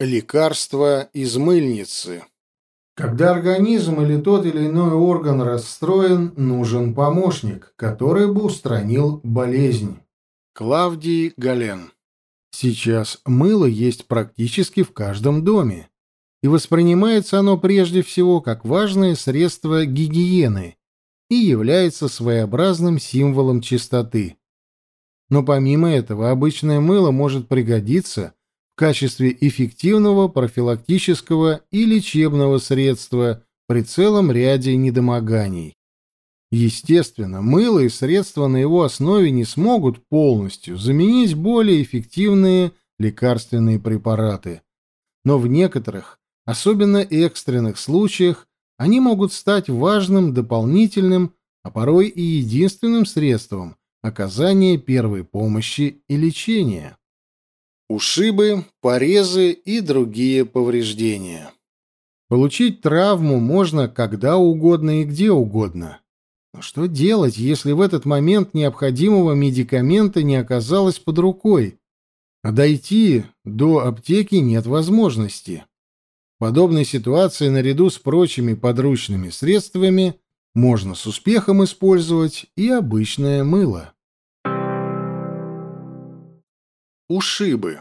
Лекарство из мыльницы. Когда организм или тот или иной орган расстроен, нужен помощник, который бы устранил болезнь. Клавдий Гален. Сейчас мыло есть практически в каждом доме, и воспринимается оно прежде всего как важное средство гигиены и является своеобразным символом чистоты. Но помимо этого обычное мыло может пригодиться качестве эффективного профилактического и лечебного средства при целом ряде недомоганий. Естественно, мыло и средства на его основе не смогут полностью заменить более эффективные лекарственные препараты. Но в некоторых, особенно экстренных случаях, они могут стать важным дополнительным, а порой и единственным средством оказания первой помощи и лечения ушибы, порезы и другие повреждения. Получить травму можно когда угодно и где угодно. Но что делать, если в этот момент необходимого медикамента не оказалось под рукой, а дойти до аптеки нет возможности? В подобной ситуации наряду с прочими подручными средствами можно с успехом использовать и обычное мыло. Ушибы.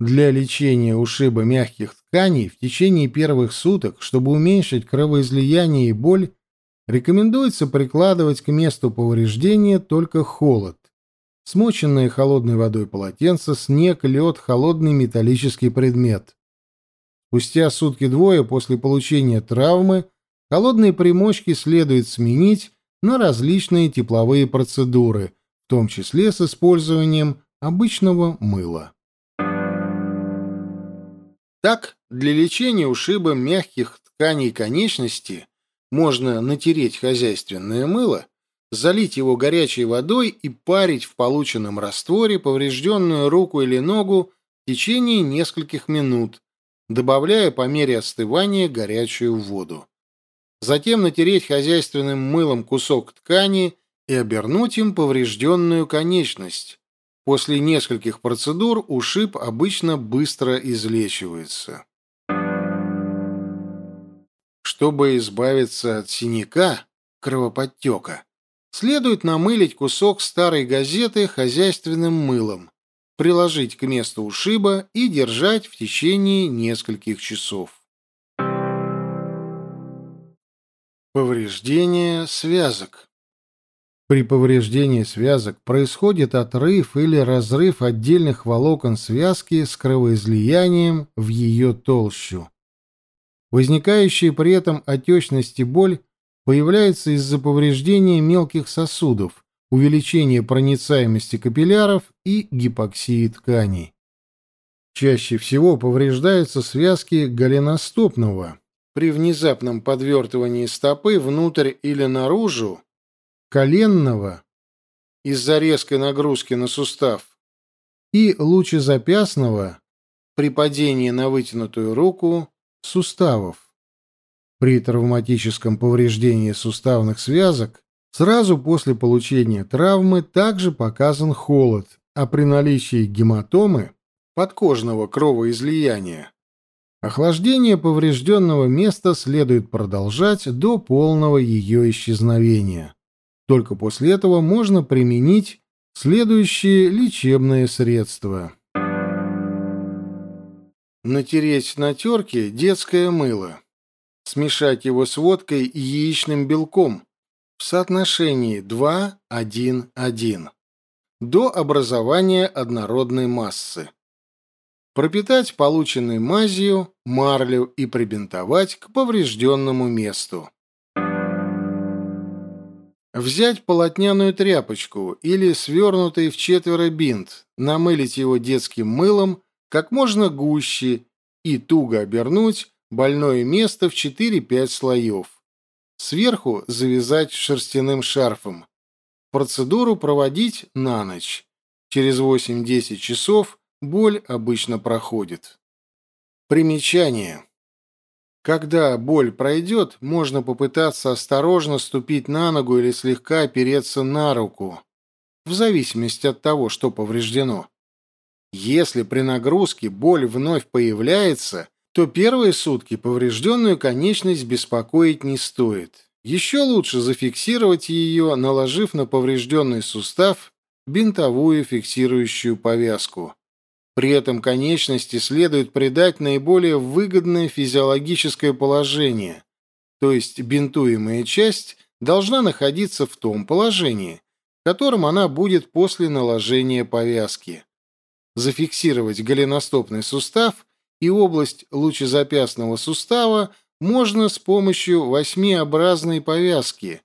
Для лечения ушиба мягких тканей в течение первых суток, чтобы уменьшить кровоизлияние и боль, рекомендуется прикладывать к месту повреждения только холод. Смоченное холодной водой полотенце, снег, лед, холодный металлический предмет. Спустя сутки-двое после получения травмы холодные примочки следует сменить на различные тепловые процедуры, в том числе с использованием обычного мыла. Так, для лечения ушиба мягких тканей конечности можно натереть хозяйственное мыло, залить его горячей водой и парить в полученном растворе поврежденную руку или ногу в течение нескольких минут, добавляя по мере остывания горячую воду. Затем натереть хозяйственным мылом кусок ткани и обернуть им поврежденную конечность. После нескольких процедур ушиб обычно быстро излечивается. Чтобы избавиться от синяка, кровоподтека, следует намылить кусок старой газеты хозяйственным мылом, приложить к месту ушиба и держать в течение нескольких часов. Повреждение связок. При повреждении связок происходит отрыв или разрыв отдельных волокон связки с кровоизлиянием в ее толщу. Возникающая при этом отечность и боль появляется из-за повреждения мелких сосудов, увеличения проницаемости капилляров и гипоксии тканей. Чаще всего повреждаются связки голеностопного. При внезапном подвертывании стопы внутрь или наружу коленного из-за резкой нагрузки на сустав и лучезапястного при падении на вытянутую руку суставов. При травматическом повреждении суставных связок сразу после получения травмы также показан холод, а при наличии гематомы подкожного кровоизлияния охлаждение поврежденного места следует продолжать до полного ее исчезновения. Только после этого можно применить следующие лечебные средства. Натереть на терке детское мыло. Смешать его с водкой и яичным белком в соотношении 2-1-1 до образования однородной массы. Пропитать полученной мазью, марлю и прибинтовать к поврежденному месту. Взять полотняную тряпочку или свернутый в четверо бинт, намылить его детским мылом как можно гуще и туго обернуть больное место в 4-5 слоев. Сверху завязать шерстяным шарфом. Процедуру проводить на ночь. Через 8-10 часов боль обычно проходит. Примечание. Когда боль пройдет, можно попытаться осторожно ступить на ногу или слегка опереться на руку, в зависимости от того, что повреждено. Если при нагрузке боль вновь появляется, то первые сутки поврежденную конечность беспокоить не стоит. Еще лучше зафиксировать ее, наложив на поврежденный сустав бинтовую фиксирующую повязку. При этом конечности следует придать наиболее выгодное физиологическое положение, то есть бинтуемая часть должна находиться в том положении, в котором она будет после наложения повязки. Зафиксировать голеностопный сустав и область лучезапястного сустава можно с помощью восьмиобразной повязки,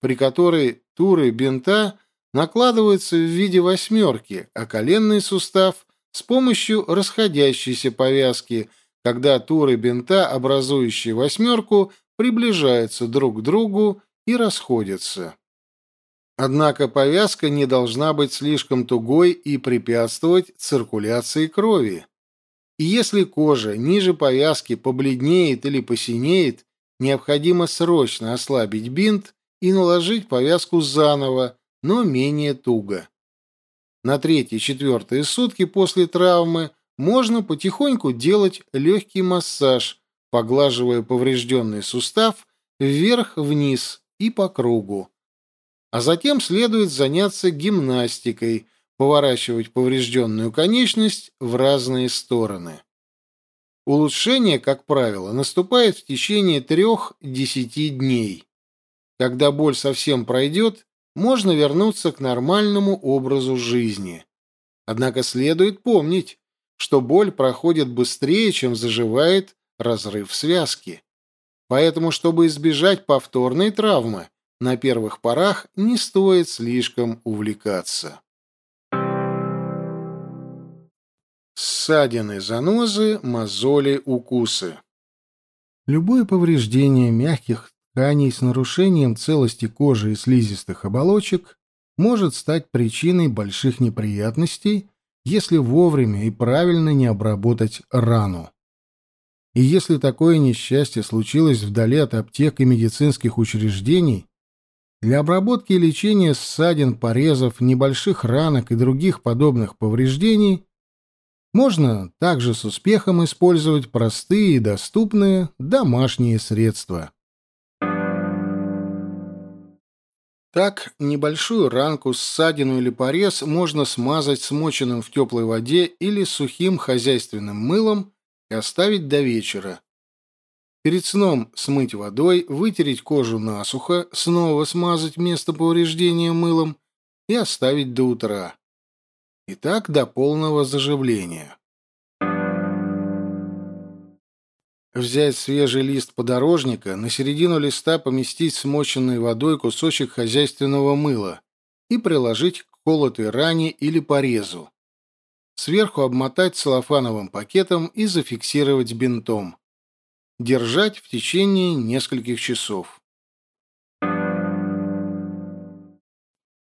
при которой туры бинта накладываются в виде восьмерки, а коленный сустав с помощью расходящейся повязки, когда туры бинта, образующие восьмерку, приближаются друг к другу и расходятся. Однако повязка не должна быть слишком тугой и препятствовать циркуляции крови. И если кожа ниже повязки побледнеет или посинеет, необходимо срочно ослабить бинт и наложить повязку заново, но менее туго. На третьи-четвертые сутки после травмы можно потихоньку делать легкий массаж, поглаживая поврежденный сустав вверх-вниз и по кругу. А затем следует заняться гимнастикой, поворачивать поврежденную конечность в разные стороны. Улучшение, как правило, наступает в течение трех-десяти дней. Когда боль совсем пройдет, можно вернуться к нормальному образу жизни. Однако следует помнить, что боль проходит быстрее, чем заживает разрыв связки. Поэтому, чтобы избежать повторной травмы, на первых порах не стоит слишком увлекаться. Ссадины, занозы, мозоли, укусы. Любое повреждение мягких тканей с нарушением целости кожи и слизистых оболочек может стать причиной больших неприятностей, если вовремя и правильно не обработать рану. И если такое несчастье случилось вдали от аптек и медицинских учреждений, для обработки и лечения ссадин, порезов, небольших ранок и других подобных повреждений можно также с успехом использовать простые и доступные домашние средства. Так, небольшую ранку, ссадину или порез можно смазать смоченным в теплой воде или сухим хозяйственным мылом и оставить до вечера. Перед сном смыть водой, вытереть кожу насухо, снова смазать место повреждения мылом и оставить до утра. И так до полного заживления. Взять свежий лист подорожника, на середину листа поместить смоченной водой кусочек хозяйственного мыла и приложить к колотой ране или порезу. Сверху обмотать целлофановым пакетом и зафиксировать бинтом. Держать в течение нескольких часов.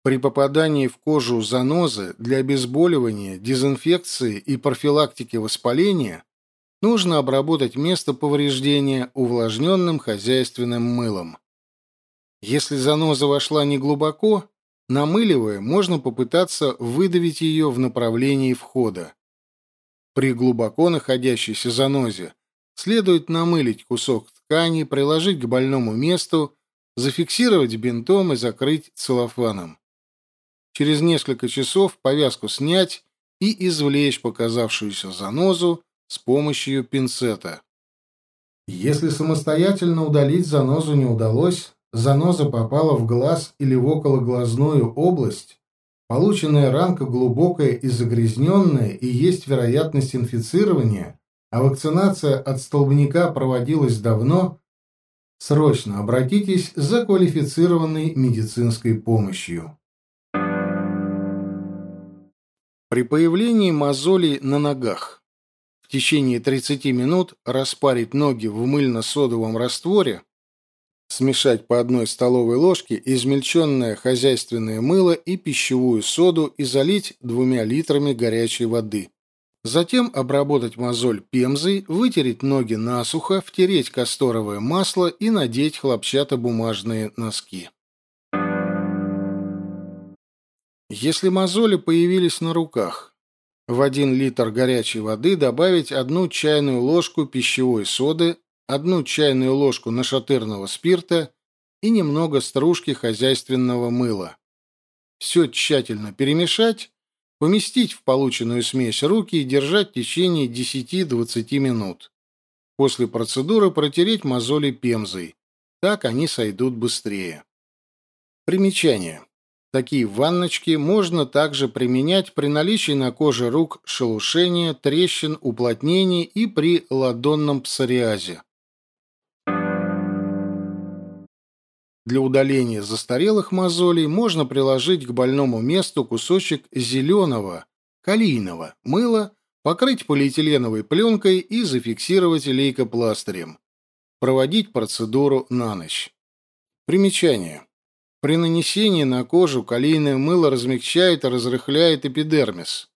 При попадании в кожу занозы для обезболивания, дезинфекции и профилактики воспаления нужно обработать место повреждения увлажненным хозяйственным мылом. Если заноза вошла неглубоко, намыливая, можно попытаться выдавить ее в направлении входа. При глубоко находящейся занозе следует намылить кусок ткани, приложить к больному месту, зафиксировать бинтом и закрыть целлофаном. Через несколько часов повязку снять и извлечь показавшуюся занозу с помощью пинцета. Если самостоятельно удалить занозу не удалось, заноза попала в глаз или в окологлазную область, полученная ранка глубокая и загрязненная и есть вероятность инфицирования, а вакцинация от столбняка проводилась давно, срочно обратитесь за квалифицированной медицинской помощью. При появлении мозолей на ногах в течение 30 минут распарить ноги в мыльно-содовом растворе, смешать по одной столовой ложке измельченное хозяйственное мыло и пищевую соду и залить двумя литрами горячей воды. Затем обработать мозоль пемзой, вытереть ноги насухо, втереть касторовое масло и надеть хлопчатобумажные носки. Если мозоли появились на руках, В 1 литр горячей воды добавить одну чайную ложку пищевой соды, одну чайную ложку нашатырного спирта и немного стружки хозяйственного мыла. Все тщательно перемешать, поместить в полученную смесь руки и держать в течение 10-20 минут. После процедуры протереть мозоли пемзой. Так они сойдут быстрее. Примечание. Такие ванночки можно также применять при наличии на коже рук шелушения, трещин, уплотнений и при ладонном псориазе. Для удаления застарелых мозолей можно приложить к больному месту кусочек зеленого, калийного мыла, покрыть полиэтиленовой пленкой и зафиксировать лейкопластырем. Проводить процедуру на ночь. Примечание. При нанесении на кожу калийное мыло размягчает и разрыхляет эпидермис.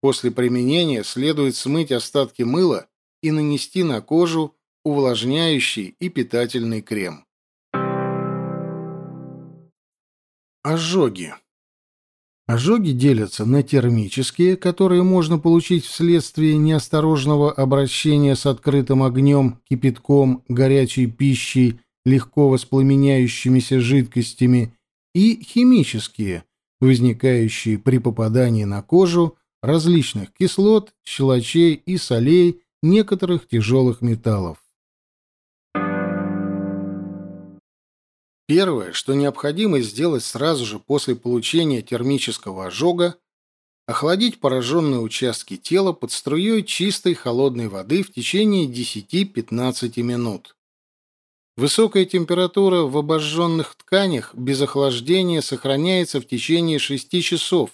После применения следует смыть остатки мыла и нанести на кожу увлажняющий и питательный крем. Ожоги. Ожоги делятся на термические, которые можно получить вследствие неосторожного обращения с открытым огнем, кипятком, горячей пищей, легко воспламеняющимися жидкостями, и химические, возникающие при попадании на кожу различных кислот, щелочей и солей некоторых тяжелых металлов. Первое, что необходимо сделать сразу же после получения термического ожога, охладить пораженные участки тела под струей чистой холодной воды в течение 10-15 минут. Высокая температура в обожженных тканях без охлаждения сохраняется в течение 6 часов,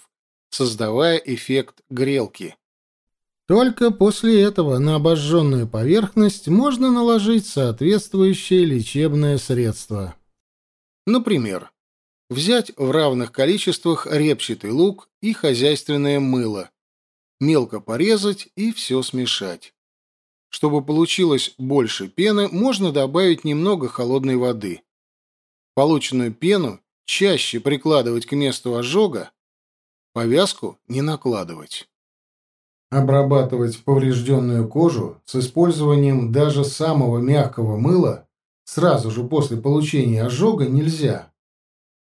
создавая эффект грелки. Только после этого на обожженную поверхность можно наложить соответствующее лечебное средство. Например, взять в равных количествах репчатый лук и хозяйственное мыло, мелко порезать и все смешать. Чтобы получилось больше пены, можно добавить немного холодной воды. Полученную пену чаще прикладывать к месту ожога, повязку не накладывать. Обрабатывать поврежденную кожу с использованием даже самого мягкого мыла сразу же после получения ожога нельзя.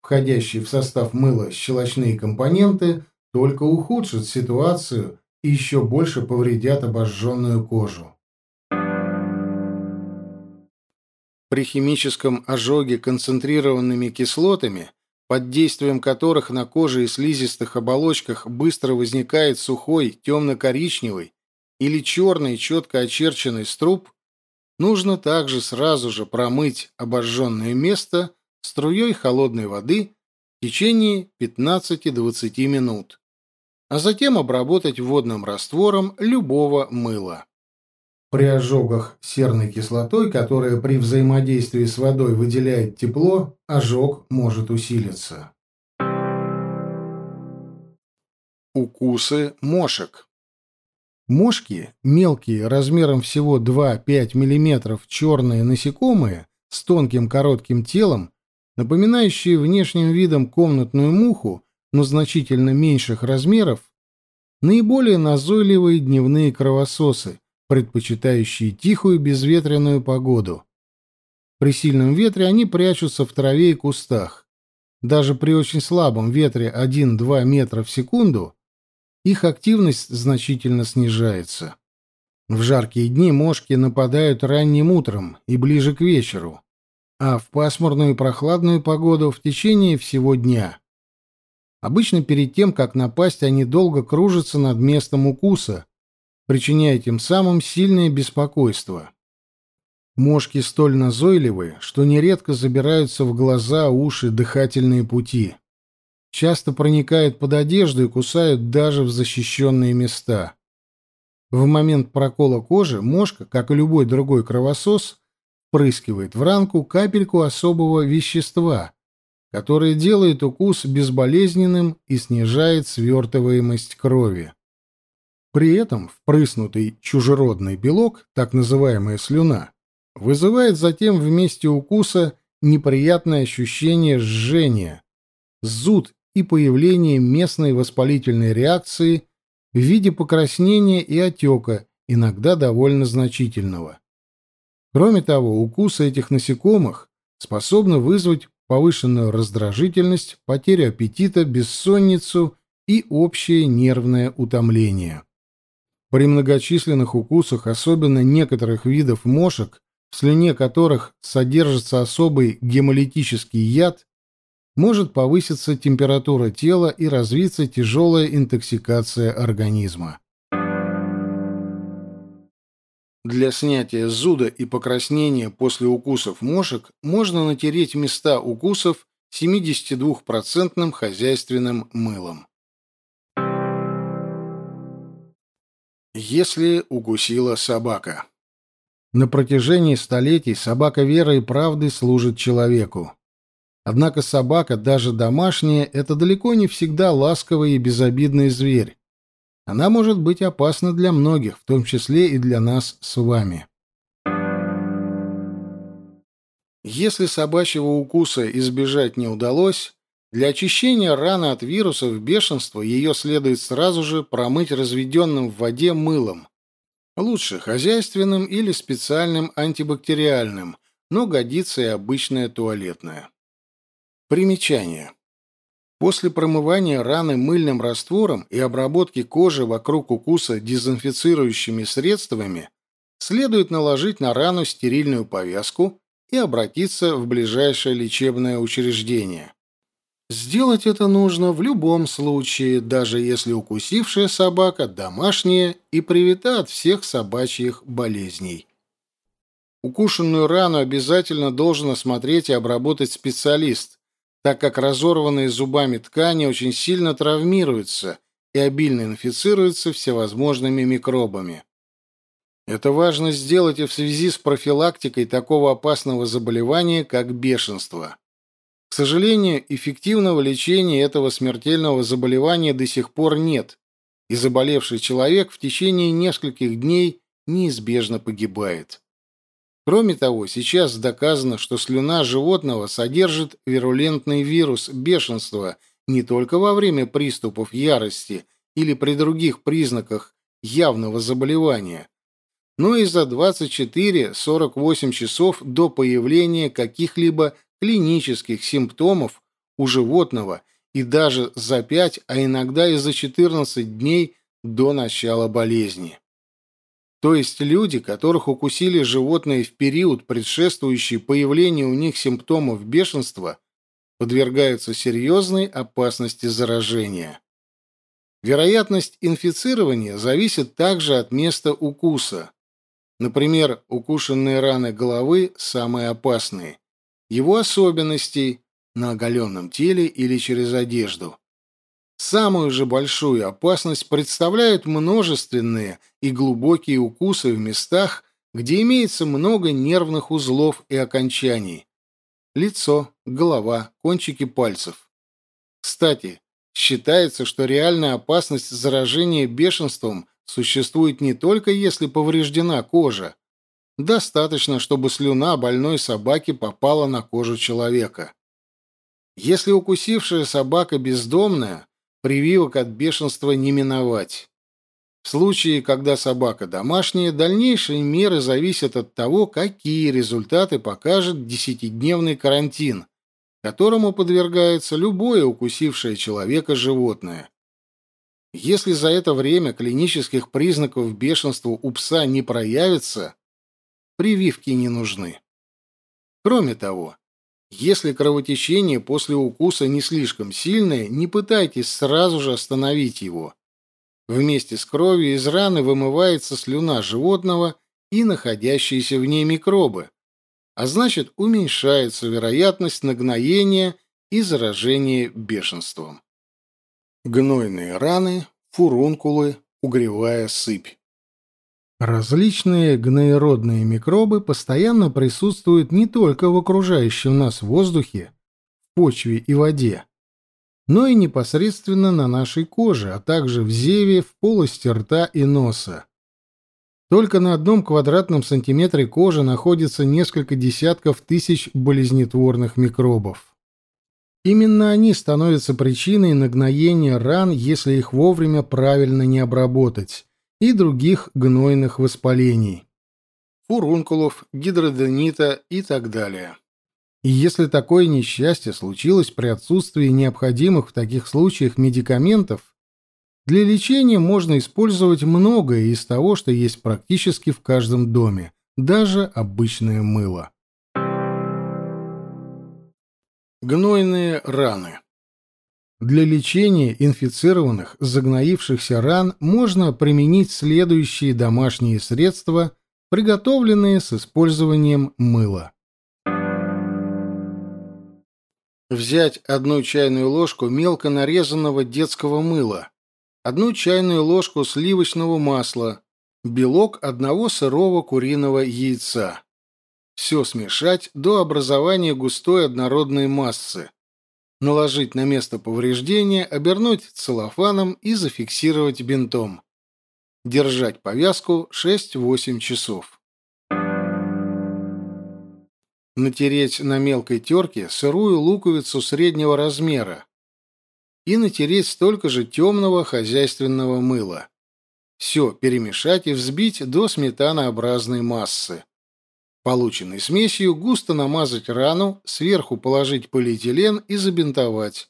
Входящие в состав мыла щелочные компоненты только ухудшат ситуацию и еще больше повредят обожженную кожу. При химическом ожоге концентрированными кислотами, под действием которых на коже и слизистых оболочках быстро возникает сухой темно-коричневый или черный четко очерченный струп, Нужно также сразу же промыть обожженное место струей холодной воды в течение 15-20 минут, а затем обработать водным раствором любого мыла. При ожогах серной кислотой, которая при взаимодействии с водой выделяет тепло, ожог может усилиться. Укусы мошек Мошки, мелкие, размером всего 2-5 мм, черные насекомые с тонким коротким телом, напоминающие внешним видом комнатную муху, но значительно меньших размеров, наиболее назойливые дневные кровососы, предпочитающие тихую безветренную погоду. При сильном ветре они прячутся в траве и кустах. Даже при очень слабом ветре 1-2 метра в секунду их активность значительно снижается. В жаркие дни мошки нападают ранним утром и ближе к вечеру, а в пасмурную и прохладную погоду в течение всего дня. Обычно перед тем, как напасть, они долго кружатся над местом укуса, причиняя тем самым сильное беспокойство. Мошки столь назойливы, что нередко забираются в глаза, уши, дыхательные пути часто проникают под одежду и кусают даже в защищенные места. В момент прокола кожи мошка, как и любой другой кровосос, впрыскивает в ранку капельку особого вещества, которое делает укус безболезненным и снижает свертываемость крови. При этом впрыснутый чужеродный белок, так называемая слюна, вызывает затем в месте укуса неприятное ощущение жжения, зуд и появление местной воспалительной реакции в виде покраснения и отека, иногда довольно значительного. Кроме того, укусы этих насекомых способны вызвать повышенную раздражительность, потерю аппетита, бессонницу и общее нервное утомление. При многочисленных укусах, особенно некоторых видов мошек, в слюне которых содержится особый гемолитический яд, может повыситься температура тела и развиться тяжелая интоксикация организма. Для снятия зуда и покраснения после укусов мошек можно натереть места укусов 72% хозяйственным мылом. Если укусила собака. На протяжении столетий собака веры и правды служит человеку. Однако собака, даже домашняя, это далеко не всегда ласковый и безобидный зверь. Она может быть опасна для многих, в том числе и для нас с вами. Если собачьего укуса избежать не удалось, для очищения раны от вирусов бешенства ее следует сразу же промыть разведенным в воде мылом. Лучше хозяйственным или специальным антибактериальным, но годится и обычное туалетное. Примечание. После промывания раны мыльным раствором и обработки кожи вокруг укуса дезинфицирующими средствами следует наложить на рану стерильную повязку и обратиться в ближайшее лечебное учреждение. Сделать это нужно в любом случае, даже если укусившая собака домашняя и привита от всех собачьих болезней. Укушенную рану обязательно должен осмотреть и обработать специалист, так как разорванные зубами ткани очень сильно травмируются и обильно инфицируются всевозможными микробами. Это важно сделать и в связи с профилактикой такого опасного заболевания, как бешенство. К сожалению, эффективного лечения этого смертельного заболевания до сих пор нет, и заболевший человек в течение нескольких дней неизбежно погибает. Кроме того, сейчас доказано, что слюна животного содержит вирулентный вирус бешенства не только во время приступов ярости или при других признаках явного заболевания, но и за 24-48 часов до появления каких-либо клинических симптомов у животного и даже за 5, а иногда и за 14 дней до начала болезни. То есть люди, которых укусили животные в период, предшествующий появлению у них симптомов бешенства, подвергаются серьезной опасности заражения. Вероятность инфицирования зависит также от места укуса. Например, укушенные раны головы самые опасные. Его особенностей на оголенном теле или через одежду. Самую же большую опасность представляют множественные и глубокие укусы в местах, где имеется много нервных узлов и окончаний. Лицо, голова, кончики пальцев. Кстати, считается, что реальная опасность заражения бешенством существует не только если повреждена кожа. Достаточно, чтобы слюна больной собаки попала на кожу человека. Если укусившая собака бездомная, Прививок от бешенства не миновать. В случае, когда собака домашняя, дальнейшие меры зависят от того, какие результаты покажет десятидневный карантин, которому подвергается любое укусившее человека животное. Если за это время клинических признаков бешенства у пса не проявится, прививки не нужны. Кроме того, если кровотечение после укуса не слишком сильное, не пытайтесь сразу же остановить его. Вместе с кровью из раны вымывается слюна животного и находящиеся в ней микробы, а значит уменьшается вероятность нагноения и заражения бешенством. Гнойные раны, фурункулы, угревая сыпь. Различные гноеродные микробы постоянно присутствуют не только в окружающем нас воздухе, в почве и воде, но и непосредственно на нашей коже, а также в зеве, в полости рта и носа. Только на одном квадратном сантиметре кожи находится несколько десятков тысяч болезнетворных микробов. Именно они становятся причиной нагноения ран, если их вовремя правильно не обработать, и других гнойных воспалений. Фурункулов, гидроденита и так далее. И если такое несчастье случилось при отсутствии необходимых в таких случаях медикаментов, для лечения можно использовать многое из того, что есть практически в каждом доме, даже обычное мыло. Гнойные раны. Для лечения инфицированных, загноившихся ран можно применить следующие домашние средства, приготовленные с использованием мыла. Взять одну чайную ложку мелко нарезанного детского мыла, одну чайную ложку сливочного масла, белок одного сырого куриного яйца. Все смешать до образования густой однородной массы. Наложить на место повреждения, обернуть целлофаном и зафиксировать бинтом. Держать повязку 6-8 часов. Натереть на мелкой терке сырую луковицу среднего размера и натереть столько же темного хозяйственного мыла. Все перемешать и взбить до сметанообразной массы. Полученной смесью густо намазать рану, сверху положить полиэтилен и забинтовать.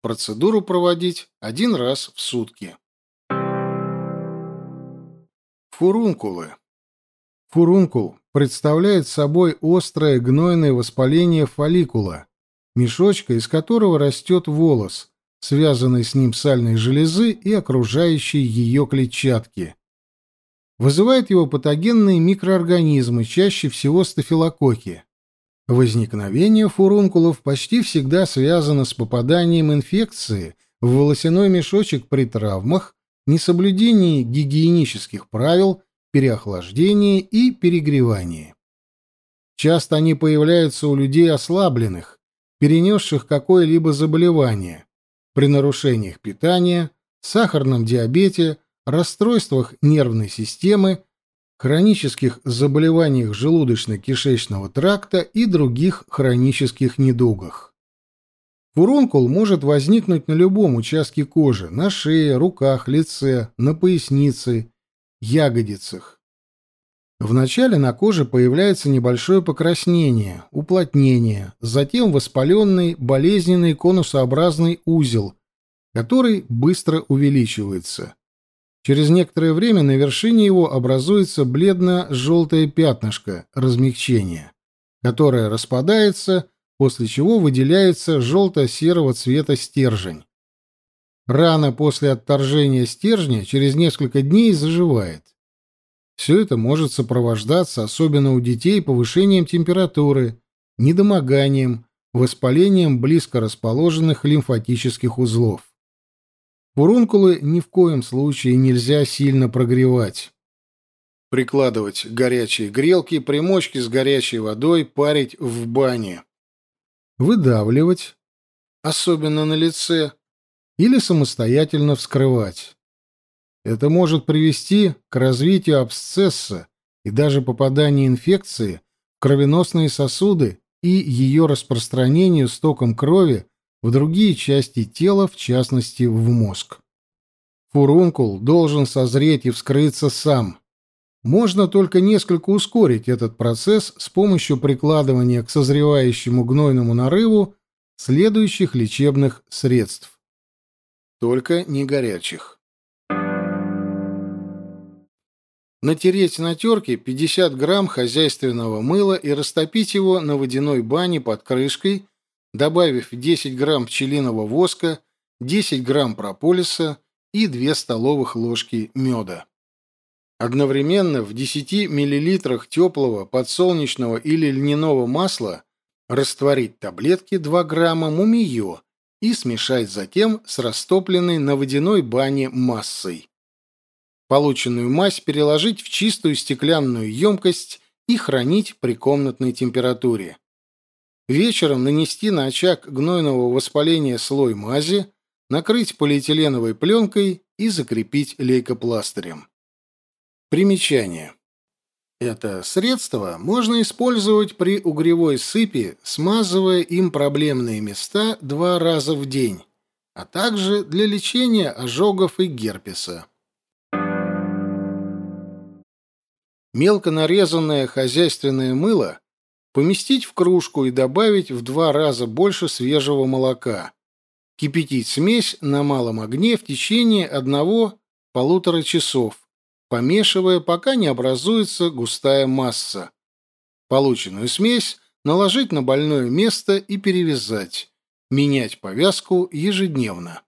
Процедуру проводить один раз в сутки. Фурункулы. Фурункул представляет собой острое гнойное воспаление фолликула, мешочка, из которого растет волос, связанный с ним сальной железы и окружающей ее клетчатки. Вызывает его патогенные микроорганизмы, чаще всего стафилококки. Возникновение фурункулов почти всегда связано с попаданием инфекции в волосяной мешочек при травмах, несоблюдении гигиенических правил, переохлаждении и перегревании. Часто они появляются у людей ослабленных, перенесших какое-либо заболевание, при нарушениях питания, сахарном диабете, расстройствах нервной системы, хронических заболеваниях желудочно-кишечного тракта и других хронических недугах. Фурункул может возникнуть на любом участке кожи, на шее, руках, лице, на пояснице, ягодицах. Вначале на коже появляется небольшое покраснение, уплотнение, затем воспаленный болезненный конусообразный узел, который быстро увеличивается. Через некоторое время на вершине его образуется бледно-желтое пятнышко размягчения, которое распадается, после чего выделяется желто-серого цвета стержень. Рана после отторжения стержня через несколько дней заживает. Все это может сопровождаться, особенно у детей, повышением температуры, недомоганием, воспалением близко расположенных лимфатических узлов. Фурункулы ни в коем случае нельзя сильно прогревать. Прикладывать горячие грелки, примочки с горячей водой, парить в бане. Выдавливать, особенно на лице, или самостоятельно вскрывать. Это может привести к развитию абсцесса и даже попаданию инфекции в кровеносные сосуды и ее распространению стоком крови в другие части тела, в частности, в мозг. Фурункул должен созреть и вскрыться сам. Можно только несколько ускорить этот процесс с помощью прикладывания к созревающему гнойному нарыву следующих лечебных средств. Только не горячих. Натереть на терке 50 грамм хозяйственного мыла и растопить его на водяной бане под крышкой добавив 10 грамм пчелиного воска, 10 грамм прополиса и 2 столовых ложки меда. Одновременно в 10 миллилитрах теплого подсолнечного или льняного масла растворить таблетки 2 грамма мумиё и смешать затем с растопленной на водяной бане массой. Полученную мазь переложить в чистую стеклянную емкость и хранить при комнатной температуре. Вечером нанести на очаг гнойного воспаления слой мази, накрыть полиэтиленовой пленкой и закрепить лейкопластырем. Примечание. Это средство можно использовать при угревой сыпи, смазывая им проблемные места два раза в день, а также для лечения ожогов и герпеса. Мелко нарезанное хозяйственное мыло поместить в кружку и добавить в два раза больше свежего молока. Кипятить смесь на малом огне в течение одного-полутора часов, помешивая, пока не образуется густая масса. Полученную смесь наложить на больное место и перевязать. Менять повязку ежедневно.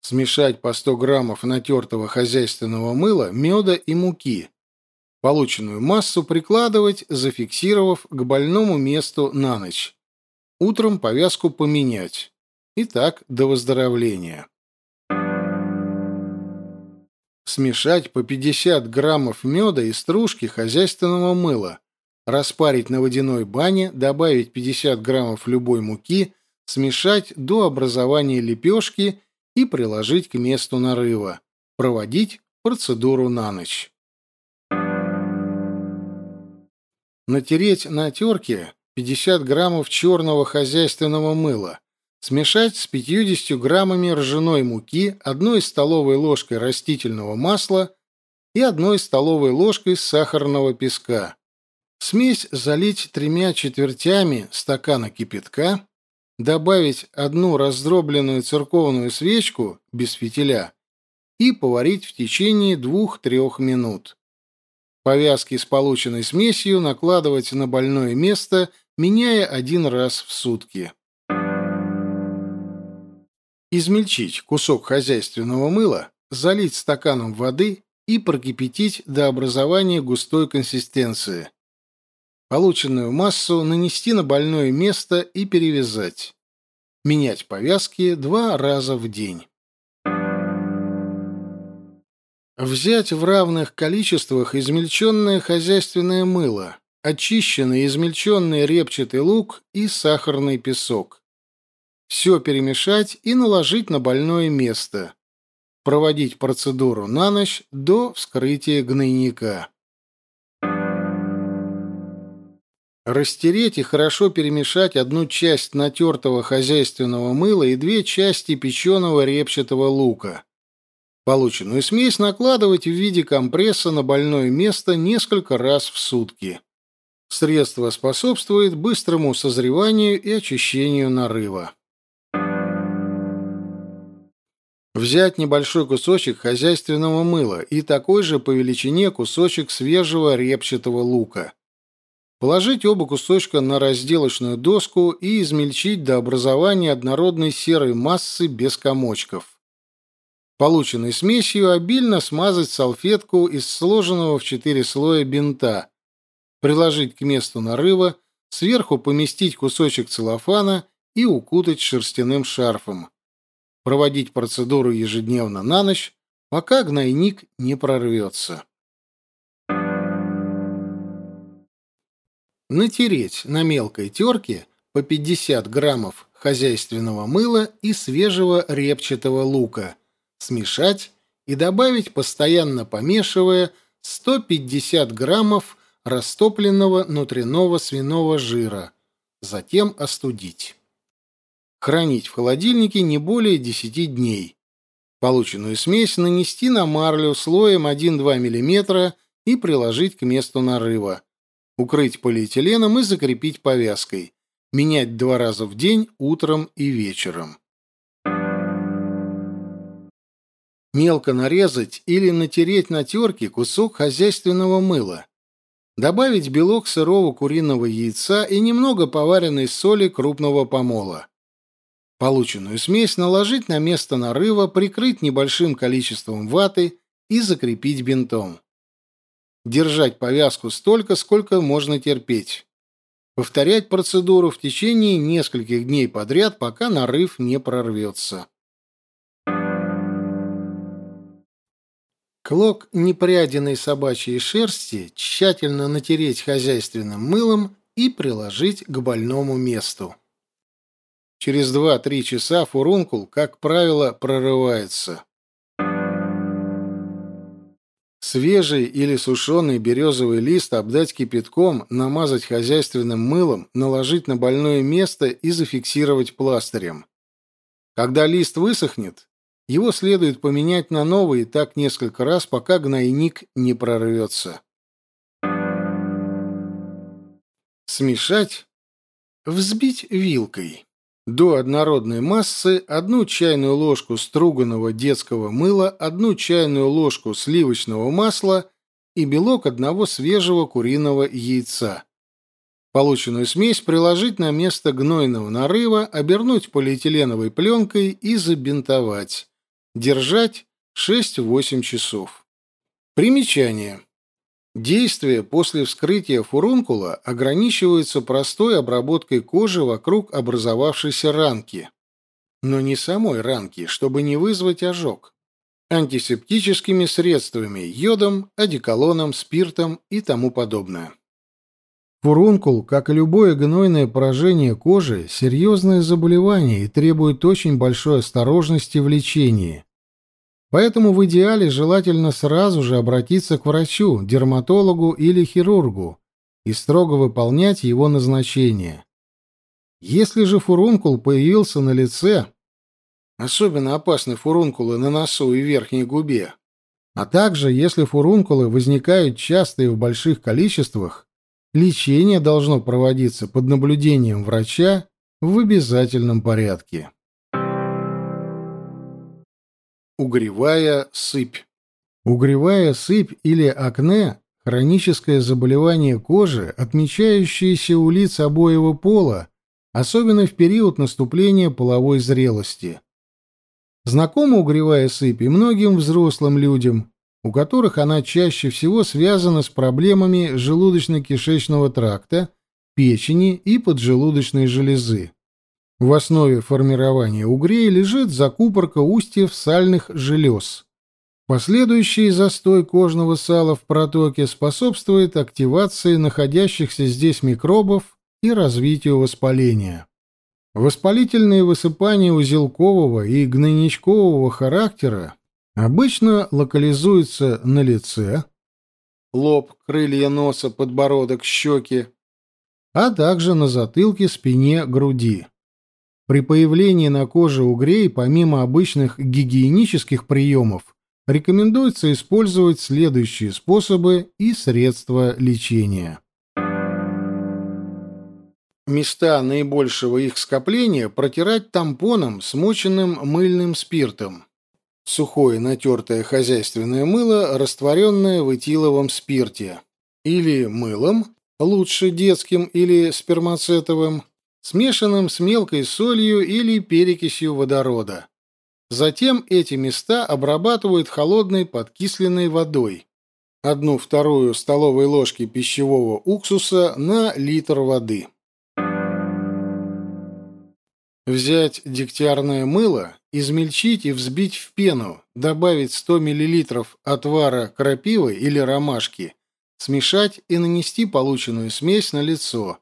Смешать по 100 граммов натертого хозяйственного мыла, меда и муки. Полученную массу прикладывать, зафиксировав к больному месту на ночь. Утром повязку поменять. И так до выздоровления. Смешать по 50 граммов меда и стружки хозяйственного мыла. Распарить на водяной бане, добавить 50 граммов любой муки, смешать до образования лепешки и приложить к месту нарыва. Проводить процедуру на ночь. Натереть на терке 50 граммов черного хозяйственного мыла. Смешать с 50 граммами ржаной муки, одной столовой ложкой растительного масла и одной столовой ложкой сахарного песка. Смесь залить тремя четвертями стакана кипятка, добавить одну раздробленную церковную свечку без фитиля и поварить в течение двух-трех минут. Повязки с полученной смесью накладывать на больное место, меняя один раз в сутки. Измельчить кусок хозяйственного мыла, залить стаканом воды и прокипятить до образования густой консистенции. Полученную массу нанести на больное место и перевязать. Менять повязки два раза в день. Взять в равных количествах измельченное хозяйственное мыло, очищенный измельченный репчатый лук и сахарный песок. Все перемешать и наложить на больное место. Проводить процедуру на ночь до вскрытия гнойника. Растереть и хорошо перемешать одну часть натертого хозяйственного мыла и две части печеного репчатого лука. Полученную смесь накладывать в виде компресса на больное место несколько раз в сутки. Средство способствует быстрому созреванию и очищению нарыва. Взять небольшой кусочек хозяйственного мыла и такой же по величине кусочек свежего репчатого лука. Положить оба кусочка на разделочную доску и измельчить до образования однородной серой массы без комочков. Полученной смесью обильно смазать салфетку из сложенного в четыре слоя бинта, приложить к месту нарыва, сверху поместить кусочек целлофана и укутать шерстяным шарфом. Проводить процедуру ежедневно на ночь, пока гнойник не прорвется. Натереть на мелкой терке по 50 граммов хозяйственного мыла и свежего репчатого лука, смешать и добавить, постоянно помешивая, 150 граммов растопленного внутреннего свиного жира, затем остудить. Хранить в холодильнике не более 10 дней. Полученную смесь нанести на марлю слоем 1-2 мм и приложить к месту нарыва укрыть полиэтиленом и закрепить повязкой. Менять два раза в день, утром и вечером. Мелко нарезать или натереть на терке кусок хозяйственного мыла. Добавить белок сырого куриного яйца и немного поваренной соли крупного помола. Полученную смесь наложить на место нарыва, прикрыть небольшим количеством ваты и закрепить бинтом. Держать повязку столько, сколько можно терпеть. Повторять процедуру в течение нескольких дней подряд, пока нарыв не прорвется. Клок непряденной собачьей шерсти тщательно натереть хозяйственным мылом и приложить к больному месту. Через 2-3 часа фурункул, как правило, прорывается. Свежий или сушеный березовый лист обдать кипятком, намазать хозяйственным мылом, наложить на больное место и зафиксировать пластырем. Когда лист высохнет, его следует поменять на новый так несколько раз, пока гнойник не прорвется. Смешать. Взбить вилкой. До однородной массы одну чайную ложку струганного детского мыла, одну чайную ложку сливочного масла и белок одного свежего куриного яйца. Полученную смесь приложить на место гнойного нарыва, обернуть полиэтиленовой пленкой и забинтовать. Держать 6-8 часов. Примечание. Действие после вскрытия фурункула ограничивается простой обработкой кожи вокруг образовавшейся ранки. Но не самой ранки, чтобы не вызвать ожог. Антисептическими средствами, йодом, одеколоном, спиртом и тому подобное. Фурункул, как и любое гнойное поражение кожи, серьезное заболевание и требует очень большой осторожности в лечении. Поэтому в идеале желательно сразу же обратиться к врачу, дерматологу или хирургу и строго выполнять его назначение. Если же фурункул появился на лице, особенно опасны фурункулы на носу и верхней губе, а также если фурункулы возникают часто и в больших количествах, лечение должно проводиться под наблюдением врача в обязательном порядке. Угревая сыпь. Угревая сыпь или акне – хроническое заболевание кожи, отмечающееся у лиц обоего пола, особенно в период наступления половой зрелости. Знакома угревая сыпь и многим взрослым людям, у которых она чаще всего связана с проблемами желудочно-кишечного тракта, печени и поджелудочной железы. В основе формирования угрей лежит закупорка устьев сальных желез. Последующий застой кожного сала в протоке способствует активации находящихся здесь микробов и развитию воспаления. Воспалительные высыпания узелкового и гнойничкового характера обычно локализуются на лице, лоб, крылья носа, подбородок, щеки, а также на затылке, спине, груди. При появлении на коже угрей, помимо обычных гигиенических приемов, рекомендуется использовать следующие способы и средства лечения. Места наибольшего их скопления протирать тампоном, смоченным мыльным спиртом. Сухое натертое хозяйственное мыло, растворенное в этиловом спирте. Или мылом, лучше детским или спермацетовым, смешанным с мелкой солью или перекисью водорода. Затем эти места обрабатывают холодной подкисленной водой. Одну-вторую столовой ложки пищевого уксуса на литр воды. Взять дегтярное мыло, измельчить и взбить в пену, добавить 100 мл отвара крапивы или ромашки, смешать и нанести полученную смесь на лицо.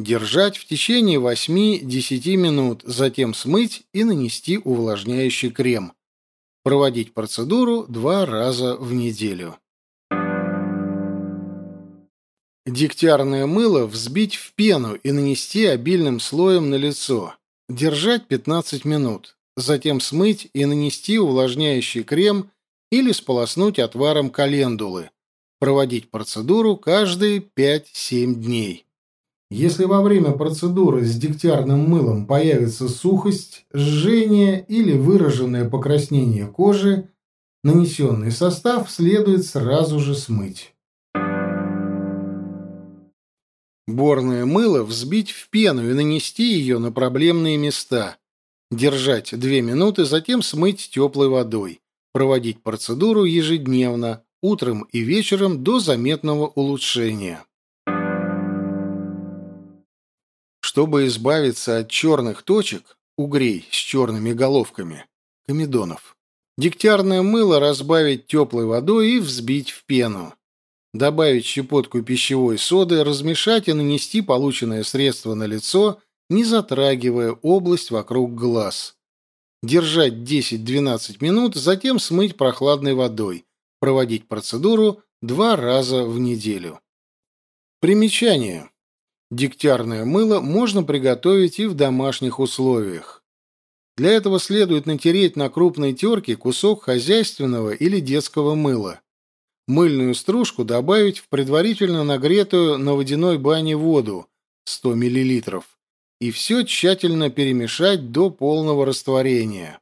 Держать в течение 8-10 минут, затем смыть и нанести увлажняющий крем. Проводить процедуру два раза в неделю. Дегтярное мыло взбить в пену и нанести обильным слоем на лицо. Держать 15 минут. Затем смыть и нанести увлажняющий крем или сполоснуть отваром календулы. Проводить процедуру каждые 5-7 дней. Если во время процедуры с дегтярным мылом появится сухость, жжение или выраженное покраснение кожи, нанесенный состав следует сразу же смыть. Борное мыло взбить в пену и нанести ее на проблемные места. Держать 2 минуты, затем смыть теплой водой. Проводить процедуру ежедневно, утром и вечером до заметного улучшения. Чтобы избавиться от черных точек, угрей с черными головками, комедонов, дегтярное мыло разбавить теплой водой и взбить в пену. Добавить щепотку пищевой соды, размешать и нанести полученное средство на лицо, не затрагивая область вокруг глаз. Держать 10-12 минут, затем смыть прохладной водой. Проводить процедуру два раза в неделю. Примечание. Дегтярное мыло можно приготовить и в домашних условиях. Для этого следует натереть на крупной терке кусок хозяйственного или детского мыла. Мыльную стружку добавить в предварительно нагретую на водяной бане воду 100 мл и все тщательно перемешать до полного растворения.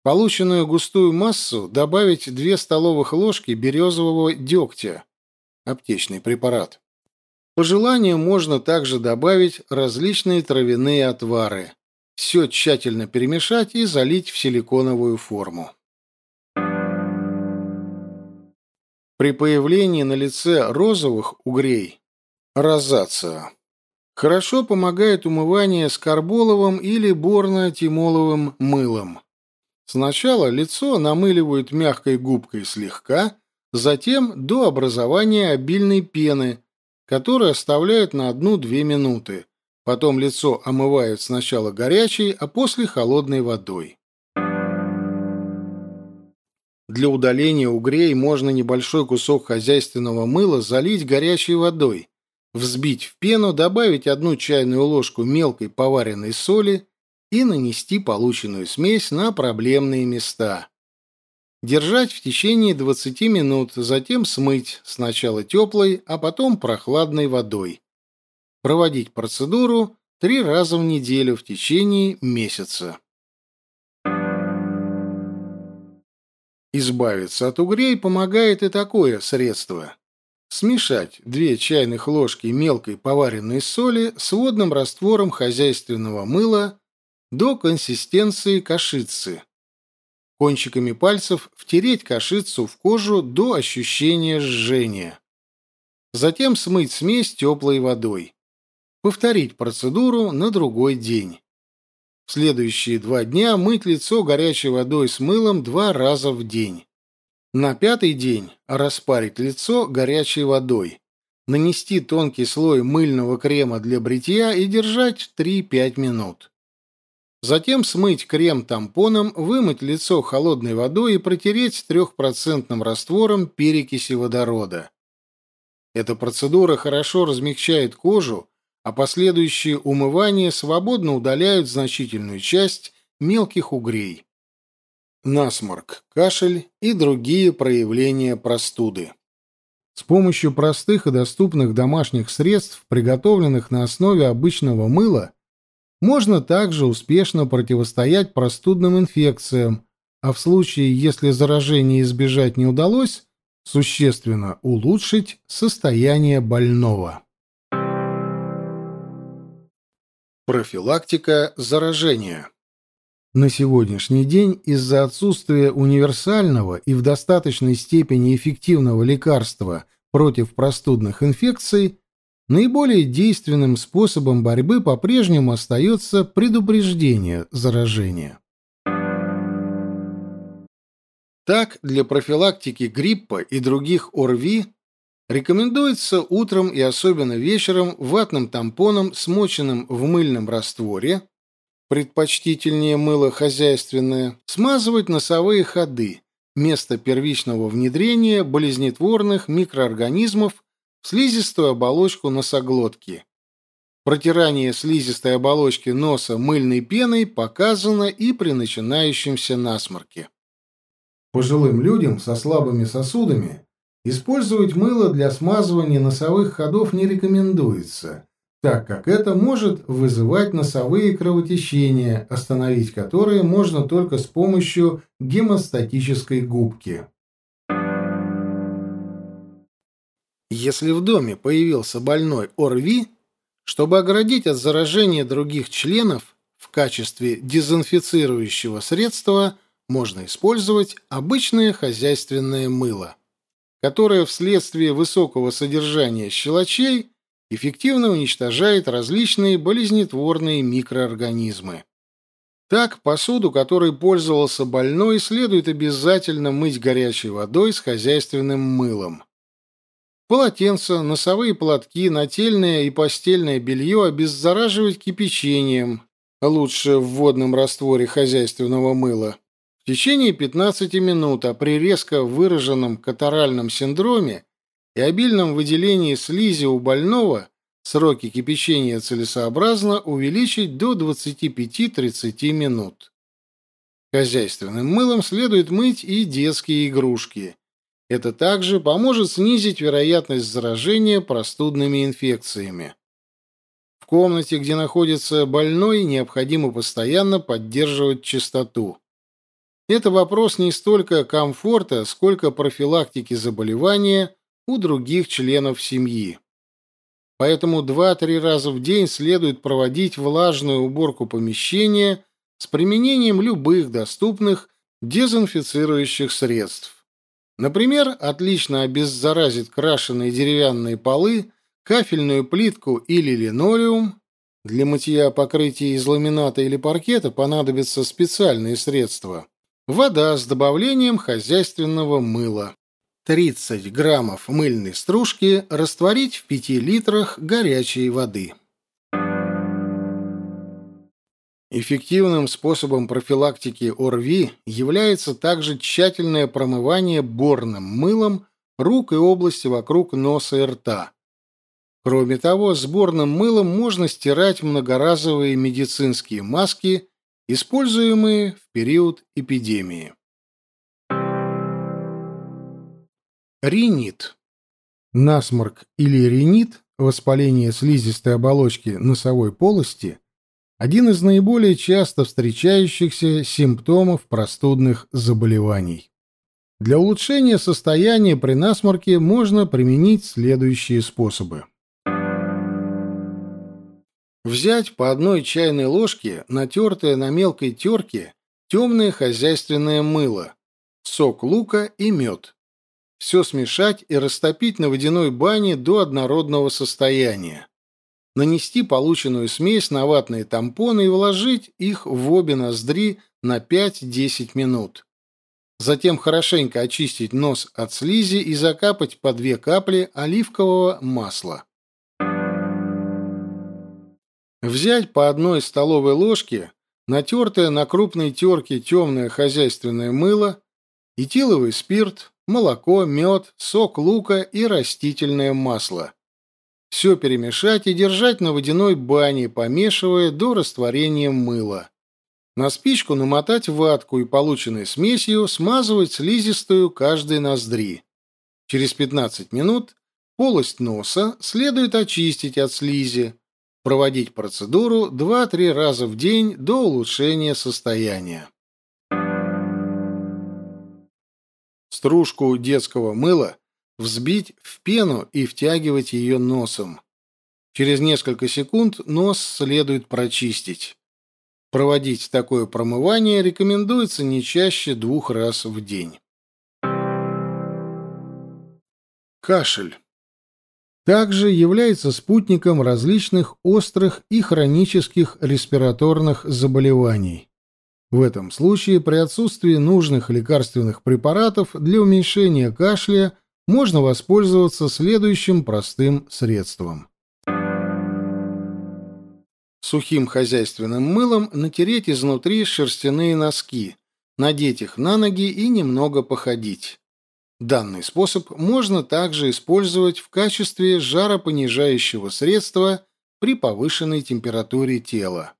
В полученную густую массу добавить 2 столовых ложки березового дегтя, аптечный препарат. По желанию можно также добавить различные травяные отвары. Все тщательно перемешать и залить в силиконовую форму. При появлении на лице розовых угрей розация хорошо помогает умывание скарболовым или борно-тимоловым мылом. Сначала лицо намыливают мягкой губкой слегка, затем до образования обильной пены, которые оставляют на одну-две минуты. Потом лицо омывают сначала горячей, а после холодной водой. Для удаления угрей можно небольшой кусок хозяйственного мыла залить горячей водой, взбить в пену, добавить одну чайную ложку мелкой поваренной соли и нанести полученную смесь на проблемные места. Держать в течение 20 минут, затем смыть сначала теплой, а потом прохладной водой. Проводить процедуру три раза в неделю в течение месяца. Избавиться от угрей помогает и такое средство. Смешать 2 чайных ложки мелкой поваренной соли с водным раствором хозяйственного мыла до консистенции кашицы кончиками пальцев втереть кашицу в кожу до ощущения жжения. Затем смыть смесь теплой водой. Повторить процедуру на другой день. В следующие два дня мыть лицо горячей водой с мылом два раза в день. На пятый день распарить лицо горячей водой. Нанести тонкий слой мыльного крема для бритья и держать 3-5 минут. Затем смыть крем тампоном, вымыть лицо холодной водой и протереть трехпроцентным раствором перекиси водорода. Эта процедура хорошо размягчает кожу, а последующие умывания свободно удаляют значительную часть мелких угрей. Насморк, кашель и другие проявления простуды. С помощью простых и доступных домашних средств, приготовленных на основе обычного мыла, можно также успешно противостоять простудным инфекциям, а в случае, если заражение избежать не удалось, существенно улучшить состояние больного. Профилактика заражения. На сегодняшний день из-за отсутствия универсального и в достаточной степени эффективного лекарства против простудных инфекций Наиболее действенным способом борьбы по-прежнему остается предупреждение заражения. Так, для профилактики гриппа и других ОРВИ рекомендуется утром и особенно вечером ватным тампоном, смоченным в мыльном растворе, предпочтительнее мыло хозяйственное, смазывать носовые ходы, место первичного внедрения болезнетворных микроорганизмов слизистую оболочку носоглотки. Протирание слизистой оболочки носа мыльной пеной показано и при начинающемся насморке. Пожилым людям со слабыми сосудами использовать мыло для смазывания носовых ходов не рекомендуется, так как это может вызывать носовые кровотечения, остановить которые можно только с помощью гемостатической губки. Если в доме появился больной ОРВИ, чтобы оградить от заражения других членов, в качестве дезинфицирующего средства можно использовать обычное хозяйственное мыло, которое вследствие высокого содержания щелочей эффективно уничтожает различные болезнетворные микроорганизмы. Так, посуду, которой пользовался больной, следует обязательно мыть горячей водой с хозяйственным мылом. Полотенца, носовые платки, нательное и постельное белье обеззараживать кипячением, лучше в водном растворе хозяйственного мыла. В течение 15 минут, а при резко выраженном катаральном синдроме и обильном выделении слизи у больного сроки кипячения целесообразно увеличить до 25-30 минут. Хозяйственным мылом следует мыть и детские игрушки. Это также поможет снизить вероятность заражения простудными инфекциями. В комнате, где находится больной, необходимо постоянно поддерживать чистоту. Это вопрос не столько комфорта, сколько профилактики заболевания у других членов семьи. Поэтому 2-3 раза в день следует проводить влажную уборку помещения с применением любых доступных дезинфицирующих средств. Например, отлично обеззаразит крашеные деревянные полы, кафельную плитку или линолеум. Для мытья покрытия из ламината или паркета понадобятся специальные средства. Вода с добавлением хозяйственного мыла. 30 граммов мыльной стружки растворить в 5 литрах горячей воды. Эффективным способом профилактики ОРВИ является также тщательное промывание борным мылом рук и области вокруг носа и рта. Кроме того, с борным мылом можно стирать многоразовые медицинские маски, используемые в период эпидемии. Ринит. Насморк или ринит, воспаление слизистой оболочки носовой полости, один из наиболее часто встречающихся симптомов простудных заболеваний. Для улучшения состояния при насморке можно применить следующие способы. Взять по одной чайной ложке натертое на мелкой терке темное хозяйственное мыло, сок лука и мед все смешать и растопить на водяной бане до однородного состояния. Нанести полученную смесь на ватные тампоны и вложить их в обе ноздри на 5-10 минут. Затем хорошенько очистить нос от слизи и закапать по две капли оливкового масла. Взять по одной столовой ложке натертое на крупной терке темное хозяйственное мыло, этиловый спирт, молоко, мед, сок лука и растительное масло. Все перемешать и держать на водяной бане, помешивая до растворения мыла. На спичку намотать ватку и полученной смесью смазывать слизистую каждой ноздри. Через 15 минут полость носа следует очистить от слизи, проводить процедуру 2-3 раза в день до улучшения состояния. Стружку детского мыла взбить в пену и втягивать ее носом. Через несколько секунд нос следует прочистить. Проводить такое промывание рекомендуется не чаще двух раз в день. Кашель. Также является спутником различных острых и хронических респираторных заболеваний. В этом случае при отсутствии нужных лекарственных препаратов для уменьшения кашля можно воспользоваться следующим простым средством. Сухим хозяйственным мылом натереть изнутри шерстяные носки, надеть их на ноги и немного походить. Данный способ можно также использовать в качестве жаропонижающего средства при повышенной температуре тела.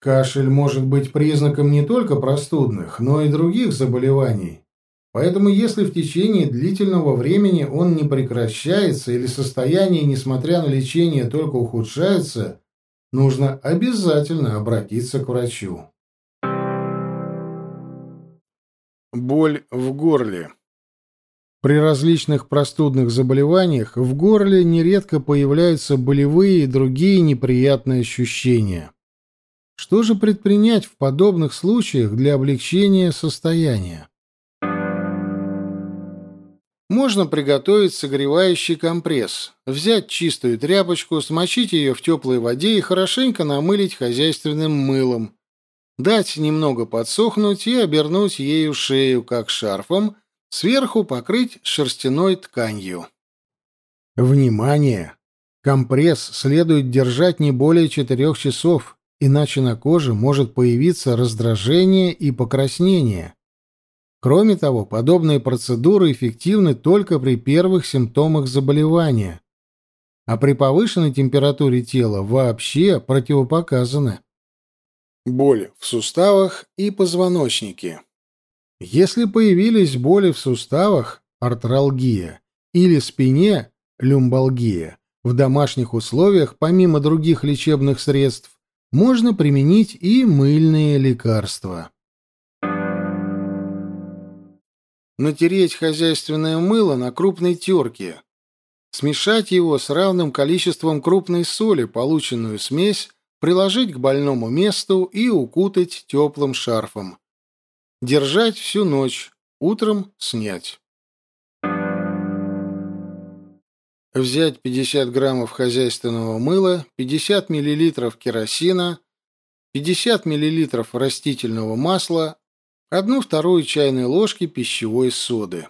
Кашель может быть признаком не только простудных, но и других заболеваний. Поэтому если в течение длительного времени он не прекращается или состояние, несмотря на лечение, только ухудшается, нужно обязательно обратиться к врачу. Боль в горле. При различных простудных заболеваниях в горле нередко появляются болевые и другие неприятные ощущения. Что же предпринять в подобных случаях для облегчения состояния? Можно приготовить согревающий компресс, взять чистую тряпочку, смочить ее в теплой воде и хорошенько намылить хозяйственным мылом, дать немного подсохнуть и обернуть ею шею, как шарфом, сверху покрыть шерстяной тканью. Внимание! Компресс следует держать не более 4 часов иначе на коже может появиться раздражение и покраснение. Кроме того, подобные процедуры эффективны только при первых симптомах заболевания, а при повышенной температуре тела вообще противопоказаны. Боль в суставах и позвоночнике. Если появились боли в суставах, артралгия, или спине, люмбалгия, в домашних условиях, помимо других лечебных средств, можно применить и мыльные лекарства. Натереть хозяйственное мыло на крупной терке. Смешать его с равным количеством крупной соли, полученную смесь, приложить к больному месту и укутать теплым шарфом. Держать всю ночь, утром снять. Взять 50 граммов хозяйственного мыла, 50 миллилитров керосина, 50 миллилитров растительного масла, одну-вторую чайной ложки пищевой соды.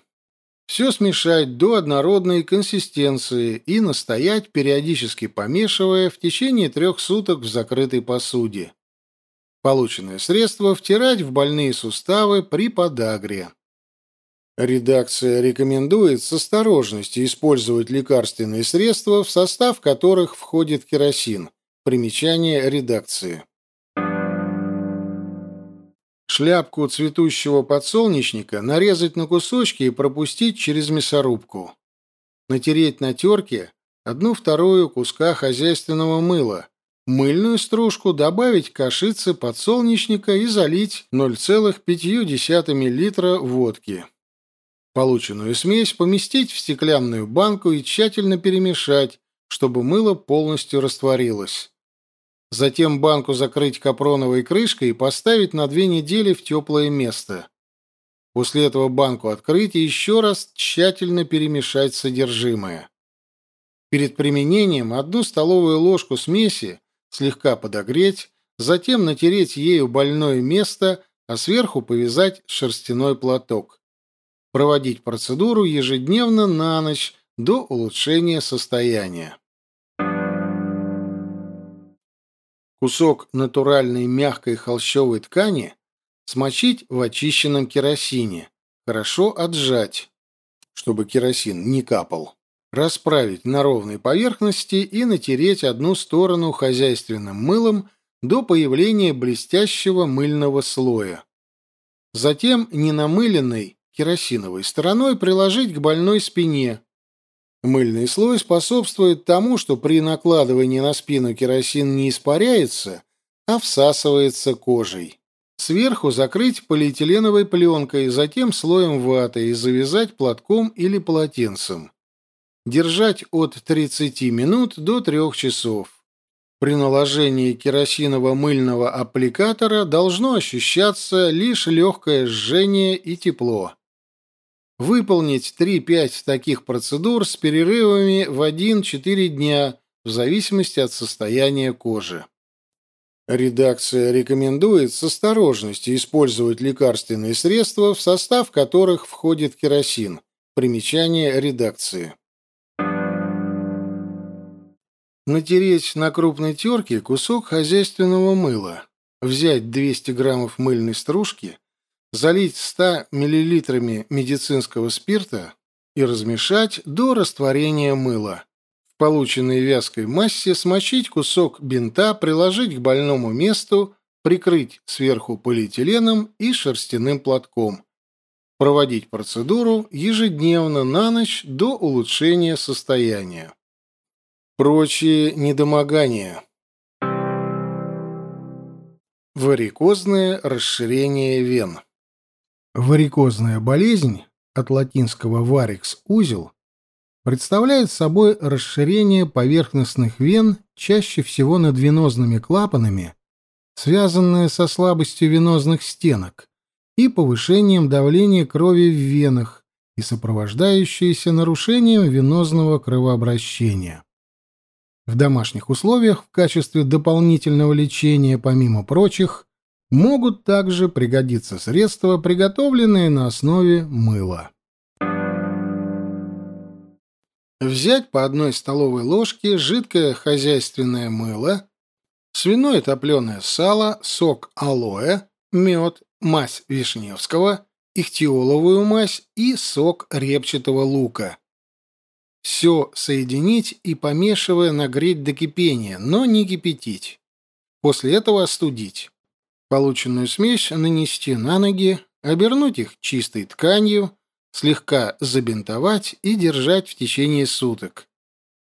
Все смешать до однородной консистенции и настоять, периодически помешивая, в течение трех суток в закрытой посуде. Полученное средство втирать в больные суставы при подагре. Редакция рекомендует с осторожностью использовать лекарственные средства, в состав которых входит керосин. Примечание редакции. Шляпку цветущего подсолнечника нарезать на кусочки и пропустить через мясорубку. Натереть на терке одну-вторую куска хозяйственного мыла. Мыльную стружку добавить к кашице подсолнечника и залить 0,5 мл водки. Полученную смесь поместить в стеклянную банку и тщательно перемешать, чтобы мыло полностью растворилось. Затем банку закрыть капроновой крышкой и поставить на две недели в теплое место. После этого банку открыть и еще раз тщательно перемешать содержимое. Перед применением одну столовую ложку смеси слегка подогреть, затем натереть ею больное место, а сверху повязать шерстяной платок проводить процедуру ежедневно на ночь до улучшения состояния. Кусок натуральной мягкой холщовой ткани смочить в очищенном керосине, хорошо отжать, чтобы керосин не капал. Расправить на ровной поверхности и натереть одну сторону хозяйственным мылом до появления блестящего мыльного слоя. Затем ненамыленной керосиновой стороной приложить к больной спине. Мыльный слой способствует тому, что при накладывании на спину керосин не испаряется, а всасывается кожей. Сверху закрыть полиэтиленовой пленкой, затем слоем ваты и завязать платком или полотенцем. Держать от 30 минут до 3 часов. При наложении керосиново-мыльного аппликатора должно ощущаться лишь легкое жжение и тепло. Выполнить 3-5 таких процедур с перерывами в 1-4 дня в зависимости от состояния кожи. Редакция рекомендует с осторожностью использовать лекарственные средства, в состав которых входит керосин. Примечание редакции. Натереть на крупной терке кусок хозяйственного мыла. Взять 200 граммов мыльной стружки, залить 100 миллилитрами медицинского спирта и размешать до растворения мыла. В полученной вязкой массе смочить кусок бинта, приложить к больному месту, прикрыть сверху полиэтиленом и шерстяным платком. Проводить процедуру ежедневно на ночь до улучшения состояния. Прочие недомогания. Варикозное расширение вен. Варикозная болезнь, от латинского «varix» – узел, представляет собой расширение поверхностных вен чаще всего над венозными клапанами, связанное со слабостью венозных стенок и повышением давления крови в венах и сопровождающееся нарушением венозного кровообращения. В домашних условиях в качестве дополнительного лечения, помимо прочих, Могут также пригодиться средства, приготовленные на основе мыла. Взять по одной столовой ложке жидкое хозяйственное мыло, свиное топленое сало, сок алоэ, мед, мазь вишневского, ихтиоловую мазь и сок репчатого лука. Все соединить и, помешивая, нагреть до кипения, но не кипятить. После этого остудить. Полученную смесь нанести на ноги, обернуть их чистой тканью, слегка забинтовать и держать в течение суток.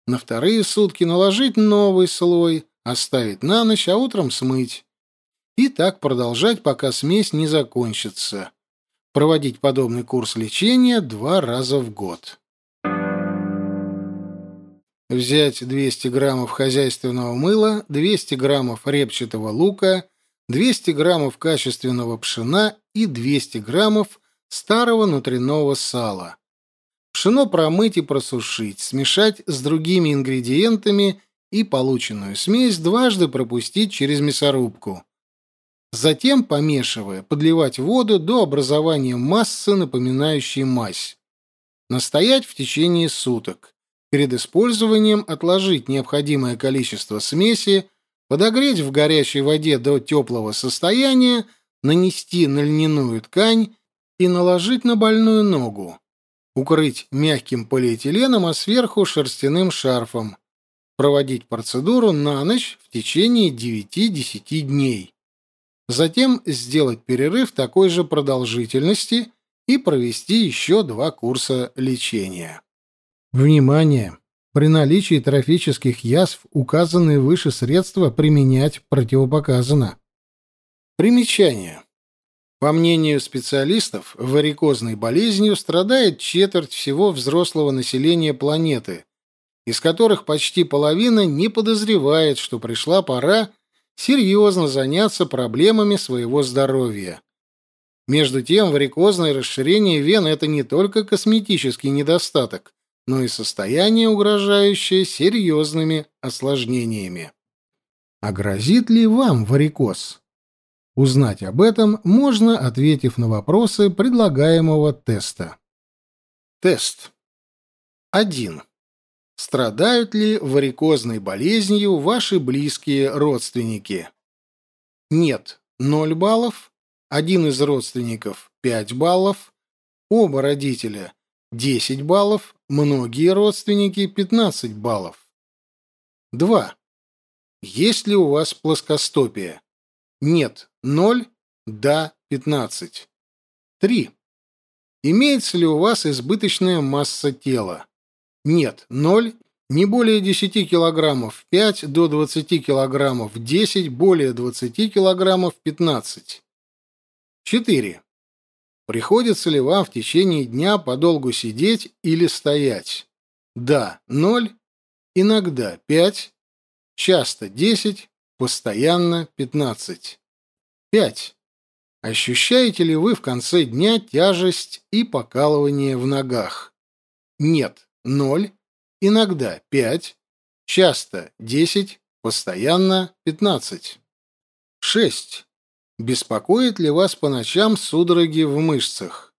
На вторые сутки наложить новый слой, оставить на ночь, а утром смыть. И так продолжать, пока смесь не закончится. Проводить подобный курс лечения два раза в год. Взять 200 граммов хозяйственного мыла, 200 граммов репчатого лука, 200 граммов качественного пшена и 200 граммов старого внутреннего сала. Пшено промыть и просушить, смешать с другими ингредиентами и полученную смесь дважды пропустить через мясорубку. Затем, помешивая, подливать воду до образования массы, напоминающей мазь. Настоять в течение суток. Перед использованием отложить необходимое количество смеси, подогреть в горячей воде до теплого состояния, нанести на льняную ткань и наложить на больную ногу. Укрыть мягким полиэтиленом, а сверху шерстяным шарфом. Проводить процедуру на ночь в течение 9-10 дней. Затем сделать перерыв такой же продолжительности и провести еще два курса лечения. Внимание! При наличии трофических язв указанные выше средства применять противопоказано. Примечание. По мнению специалистов, варикозной болезнью страдает четверть всего взрослого населения планеты, из которых почти половина не подозревает, что пришла пора серьезно заняться проблемами своего здоровья. Между тем, варикозное расширение вен – это не только косметический недостаток, но и состояние, угрожающее серьезными осложнениями. А грозит ли вам варикоз? Узнать об этом можно, ответив на вопросы предлагаемого теста. Тест. 1. Страдают ли варикозной болезнью ваши близкие родственники? Нет – 0 баллов, один из родственников – 5 баллов, оба родителя 10 баллов, многие родственники 15 баллов. 2. Есть ли у вас плоскостопие? Нет, 0, да, 15. 3. Имеется ли у вас избыточная масса тела? Нет, 0, не более 10 килограммов 5, до 20 килограммов 10, более 20 килограммов 15. 4. Приходится ли вам в течение дня подолгу сидеть или стоять? Да, 0, иногда 5, часто 10, постоянно 15. 5. Ощущаете ли вы в конце дня тяжесть и покалывание в ногах? Нет, 0, иногда 5, часто 10, постоянно 15. 6. Беспокоит ли вас по ночам судороги в мышцах?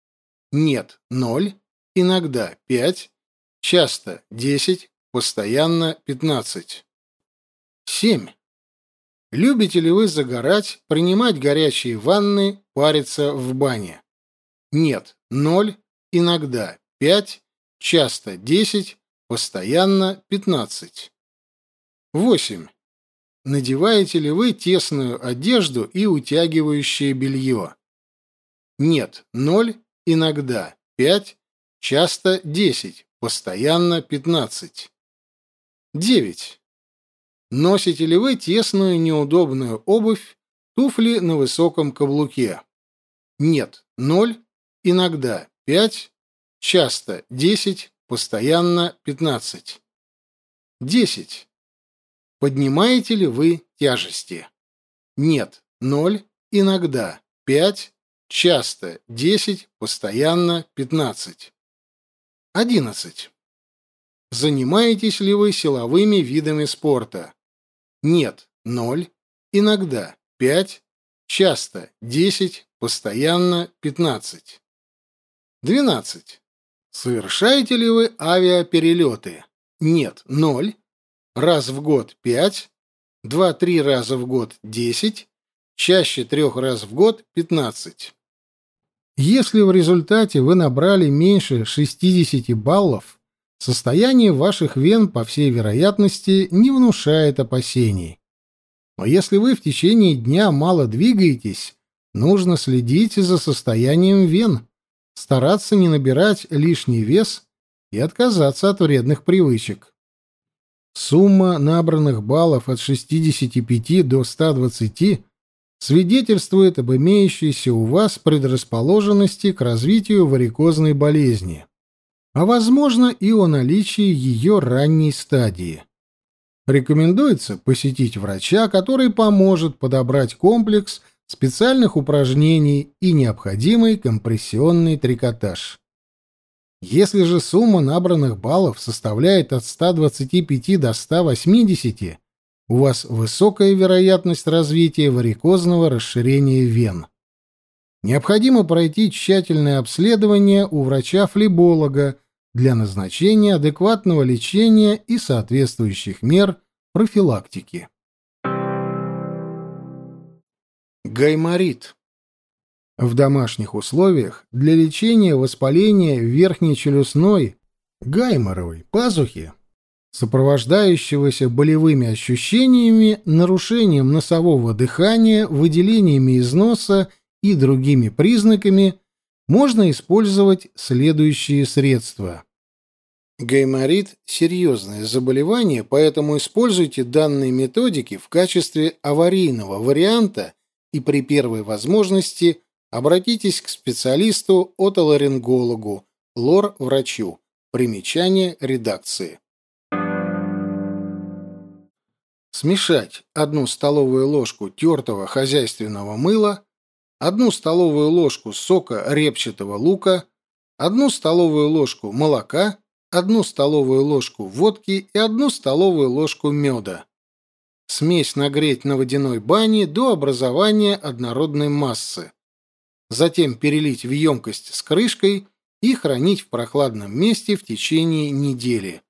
Нет, ноль, иногда пять, часто десять, постоянно пятнадцать. Семь. Любите ли вы загорать, принимать горячие ванны, париться в бане? Нет, ноль, иногда пять, часто десять, постоянно пятнадцать. Восемь. Надеваете ли вы тесную одежду и утягивающее белье? Нет, ноль, иногда пять, часто десять, постоянно пятнадцать. Девять. Носите ли вы тесную неудобную обувь, туфли на высоком каблуке? Нет, ноль, иногда пять, часто десять, постоянно пятнадцать. Десять. Поднимаете ли вы тяжести? Нет. Ноль. Иногда. Пять. Часто. Десять. Постоянно. Пятнадцать. Одиннадцать. Занимаетесь ли вы силовыми видами спорта? Нет. Ноль. Иногда. Пять. Часто. Десять. Постоянно. Пятнадцать. Двенадцать. Совершаете ли вы авиаперелеты? Нет. Ноль раз в год пять, 2-3 раза в год – 10, чаще трех раз в год – 15. Если в результате вы набрали меньше 60 баллов, состояние ваших вен, по всей вероятности, не внушает опасений. Но если вы в течение дня мало двигаетесь, нужно следить за состоянием вен, стараться не набирать лишний вес и отказаться от вредных привычек. Сумма набранных баллов от 65 до 120 свидетельствует об имеющейся у вас предрасположенности к развитию варикозной болезни, а возможно и о наличии ее ранней стадии. Рекомендуется посетить врача, который поможет подобрать комплекс специальных упражнений и необходимый компрессионный трикотаж. Если же сумма набранных баллов составляет от 125 до 180, у вас высокая вероятность развития варикозного расширения вен. Необходимо пройти тщательное обследование у врача-флеболога для назначения адекватного лечения и соответствующих мер профилактики. Гайморит. В домашних условиях для лечения воспаления верхней челюстной гайморовой пазухи, сопровождающегося болевыми ощущениями, нарушением носового дыхания, выделениями из носа и другими признаками, можно использовать следующие средства. Гайморит – серьезное заболевание, поэтому используйте данные методики в качестве аварийного варианта и при первой возможности обратитесь к специалисту-отоларингологу, лор-врачу. Примечание редакции. Смешать одну столовую ложку тертого хозяйственного мыла, одну столовую ложку сока репчатого лука, одну столовую ложку молока, одну столовую ложку водки и одну столовую ложку меда. Смесь нагреть на водяной бане до образования однородной массы. Затем перелить в емкость с крышкой и хранить в прохладном месте в течение недели.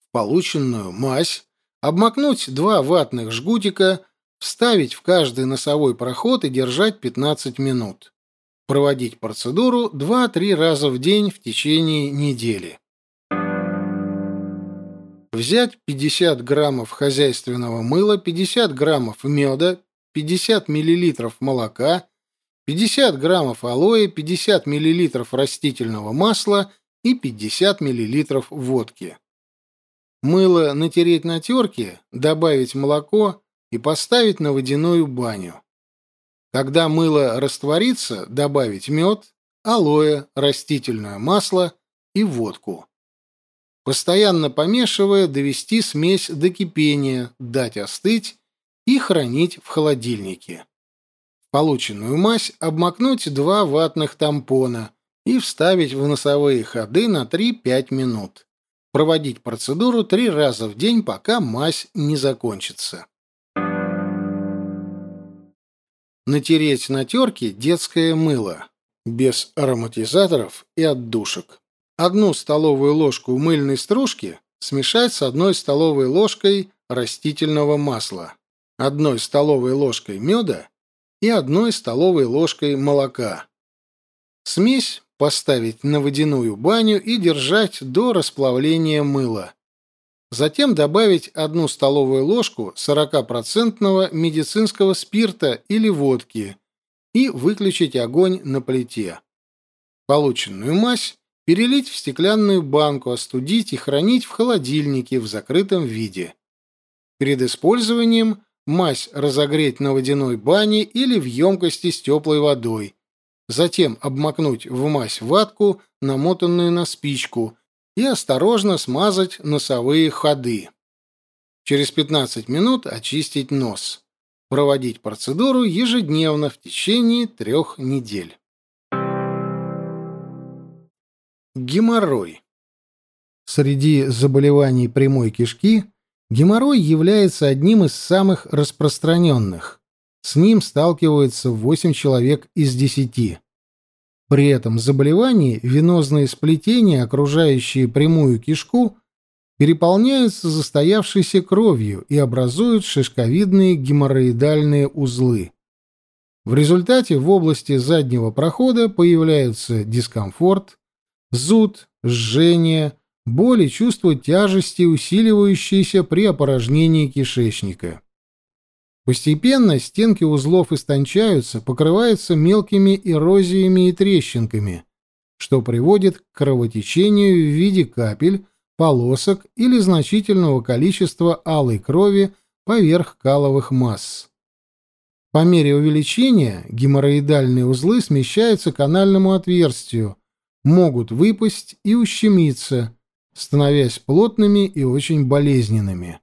В полученную мазь обмакнуть два ватных жгутика, вставить в каждый носовой проход и держать 15 минут. Проводить процедуру 2-3 раза в день в течение недели взять 50 граммов хозяйственного мыла, 50 граммов меда, 50 миллилитров молока, 50 граммов алоэ, 50 миллилитров растительного масла и 50 миллилитров водки. Мыло натереть на терке, добавить молоко и поставить на водяную баню. Когда мыло растворится, добавить мед, алоэ, растительное масло и водку постоянно помешивая, довести смесь до кипения, дать остыть и хранить в холодильнике. Полученную мазь обмакнуть два ватных тампона и вставить в носовые ходы на 3-5 минут. Проводить процедуру три раза в день, пока мазь не закончится. Натереть на терке детское мыло, без ароматизаторов и отдушек. Одну столовую ложку мыльной стружки смешать с одной столовой ложкой растительного масла, одной столовой ложкой меда и одной столовой ложкой молока. Смесь поставить на водяную баню и держать до расплавления мыла. Затем добавить одну столовую ложку 40% медицинского спирта или водки и выключить огонь на плите. Полученную мазь перелить в стеклянную банку, остудить и хранить в холодильнике в закрытом виде. Перед использованием мазь разогреть на водяной бане или в емкости с теплой водой. Затем обмакнуть в мазь ватку, намотанную на спичку, и осторожно смазать носовые ходы. Через 15 минут очистить нос. Проводить процедуру ежедневно в течение трех недель. Геморрой. Среди заболеваний прямой кишки геморрой является одним из самых распространенных. С ним сталкиваются 8 человек из 10. При этом заболевании венозные сплетения, окружающие прямую кишку, переполняются застоявшейся кровью и образуют шишковидные геморроидальные узлы. В результате в области заднего прохода появляются дискомфорт, зуд, жжение, боль и чувство тяжести, усиливающиеся при опорожнении кишечника. Постепенно стенки узлов истончаются, покрываются мелкими эрозиями и трещинками, что приводит к кровотечению в виде капель, полосок или значительного количества алой крови поверх каловых масс. По мере увеличения геморроидальные узлы смещаются к анальному отверстию, могут выпасть и ущемиться, становясь плотными и очень болезненными.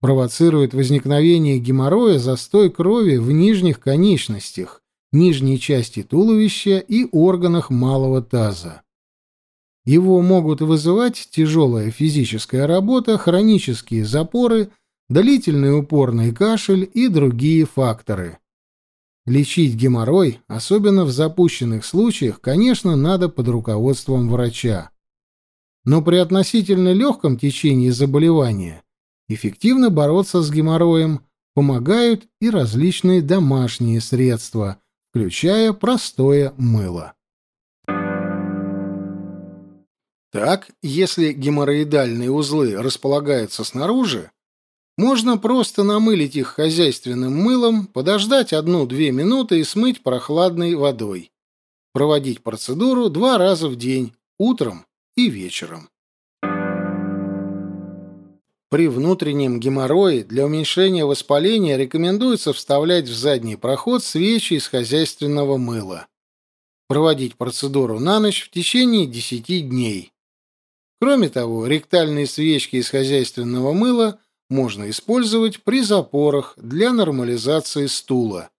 Провоцирует возникновение геморроя застой крови в нижних конечностях, нижней части туловища и органах малого таза. Его могут вызывать тяжелая физическая работа, хронические запоры, длительный упорный кашель и другие факторы. Лечить геморрой, особенно в запущенных случаях, конечно, надо под руководством врача. Но при относительно легком течении заболевания эффективно бороться с геморроем помогают и различные домашние средства, включая простое мыло. Так, если геморроидальные узлы располагаются снаружи, можно просто намылить их хозяйственным мылом, подождать одну-две минуты и смыть прохладной водой. Проводить процедуру два раза в день, утром и вечером. При внутреннем геморрое для уменьшения воспаления рекомендуется вставлять в задний проход свечи из хозяйственного мыла. Проводить процедуру на ночь в течение 10 дней. Кроме того, ректальные свечки из хозяйственного мыла можно использовать при запорах для нормализации стула.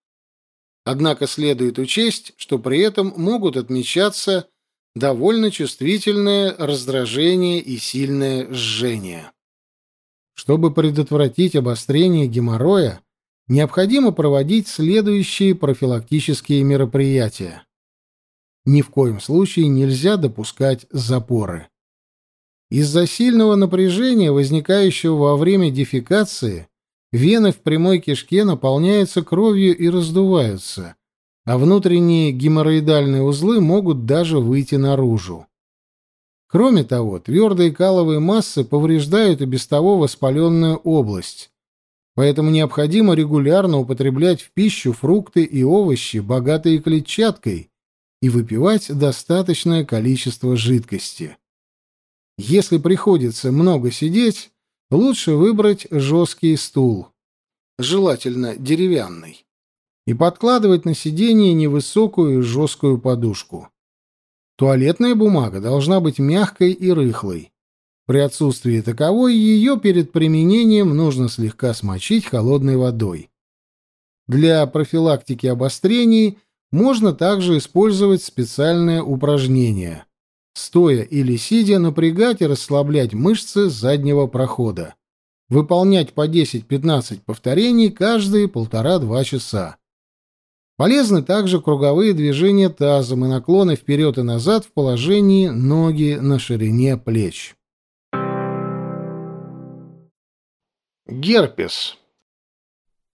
Однако следует учесть, что при этом могут отмечаться довольно чувствительное раздражение и сильное жжение. Чтобы предотвратить обострение геморроя, необходимо проводить следующие профилактические мероприятия. Ни в коем случае нельзя допускать запоры. Из-за сильного напряжения, возникающего во время дефекации, вены в прямой кишке наполняются кровью и раздуваются, а внутренние геморроидальные узлы могут даже выйти наружу. Кроме того, твердые каловые массы повреждают и без того воспаленную область, поэтому необходимо регулярно употреблять в пищу фрукты и овощи, богатые клетчаткой, и выпивать достаточное количество жидкости. Если приходится много сидеть, лучше выбрать жесткий стул, желательно деревянный, и подкладывать на сиденье невысокую жесткую подушку. Туалетная бумага должна быть мягкой и рыхлой. При отсутствии таковой ее перед применением нужно слегка смочить холодной водой. Для профилактики обострений можно также использовать специальное упражнение стоя или сидя, напрягать и расслаблять мышцы заднего прохода. Выполнять по 10-15 повторений каждые полтора-два часа. Полезны также круговые движения тазом и наклоны вперед и назад в положении ноги на ширине плеч. Герпес.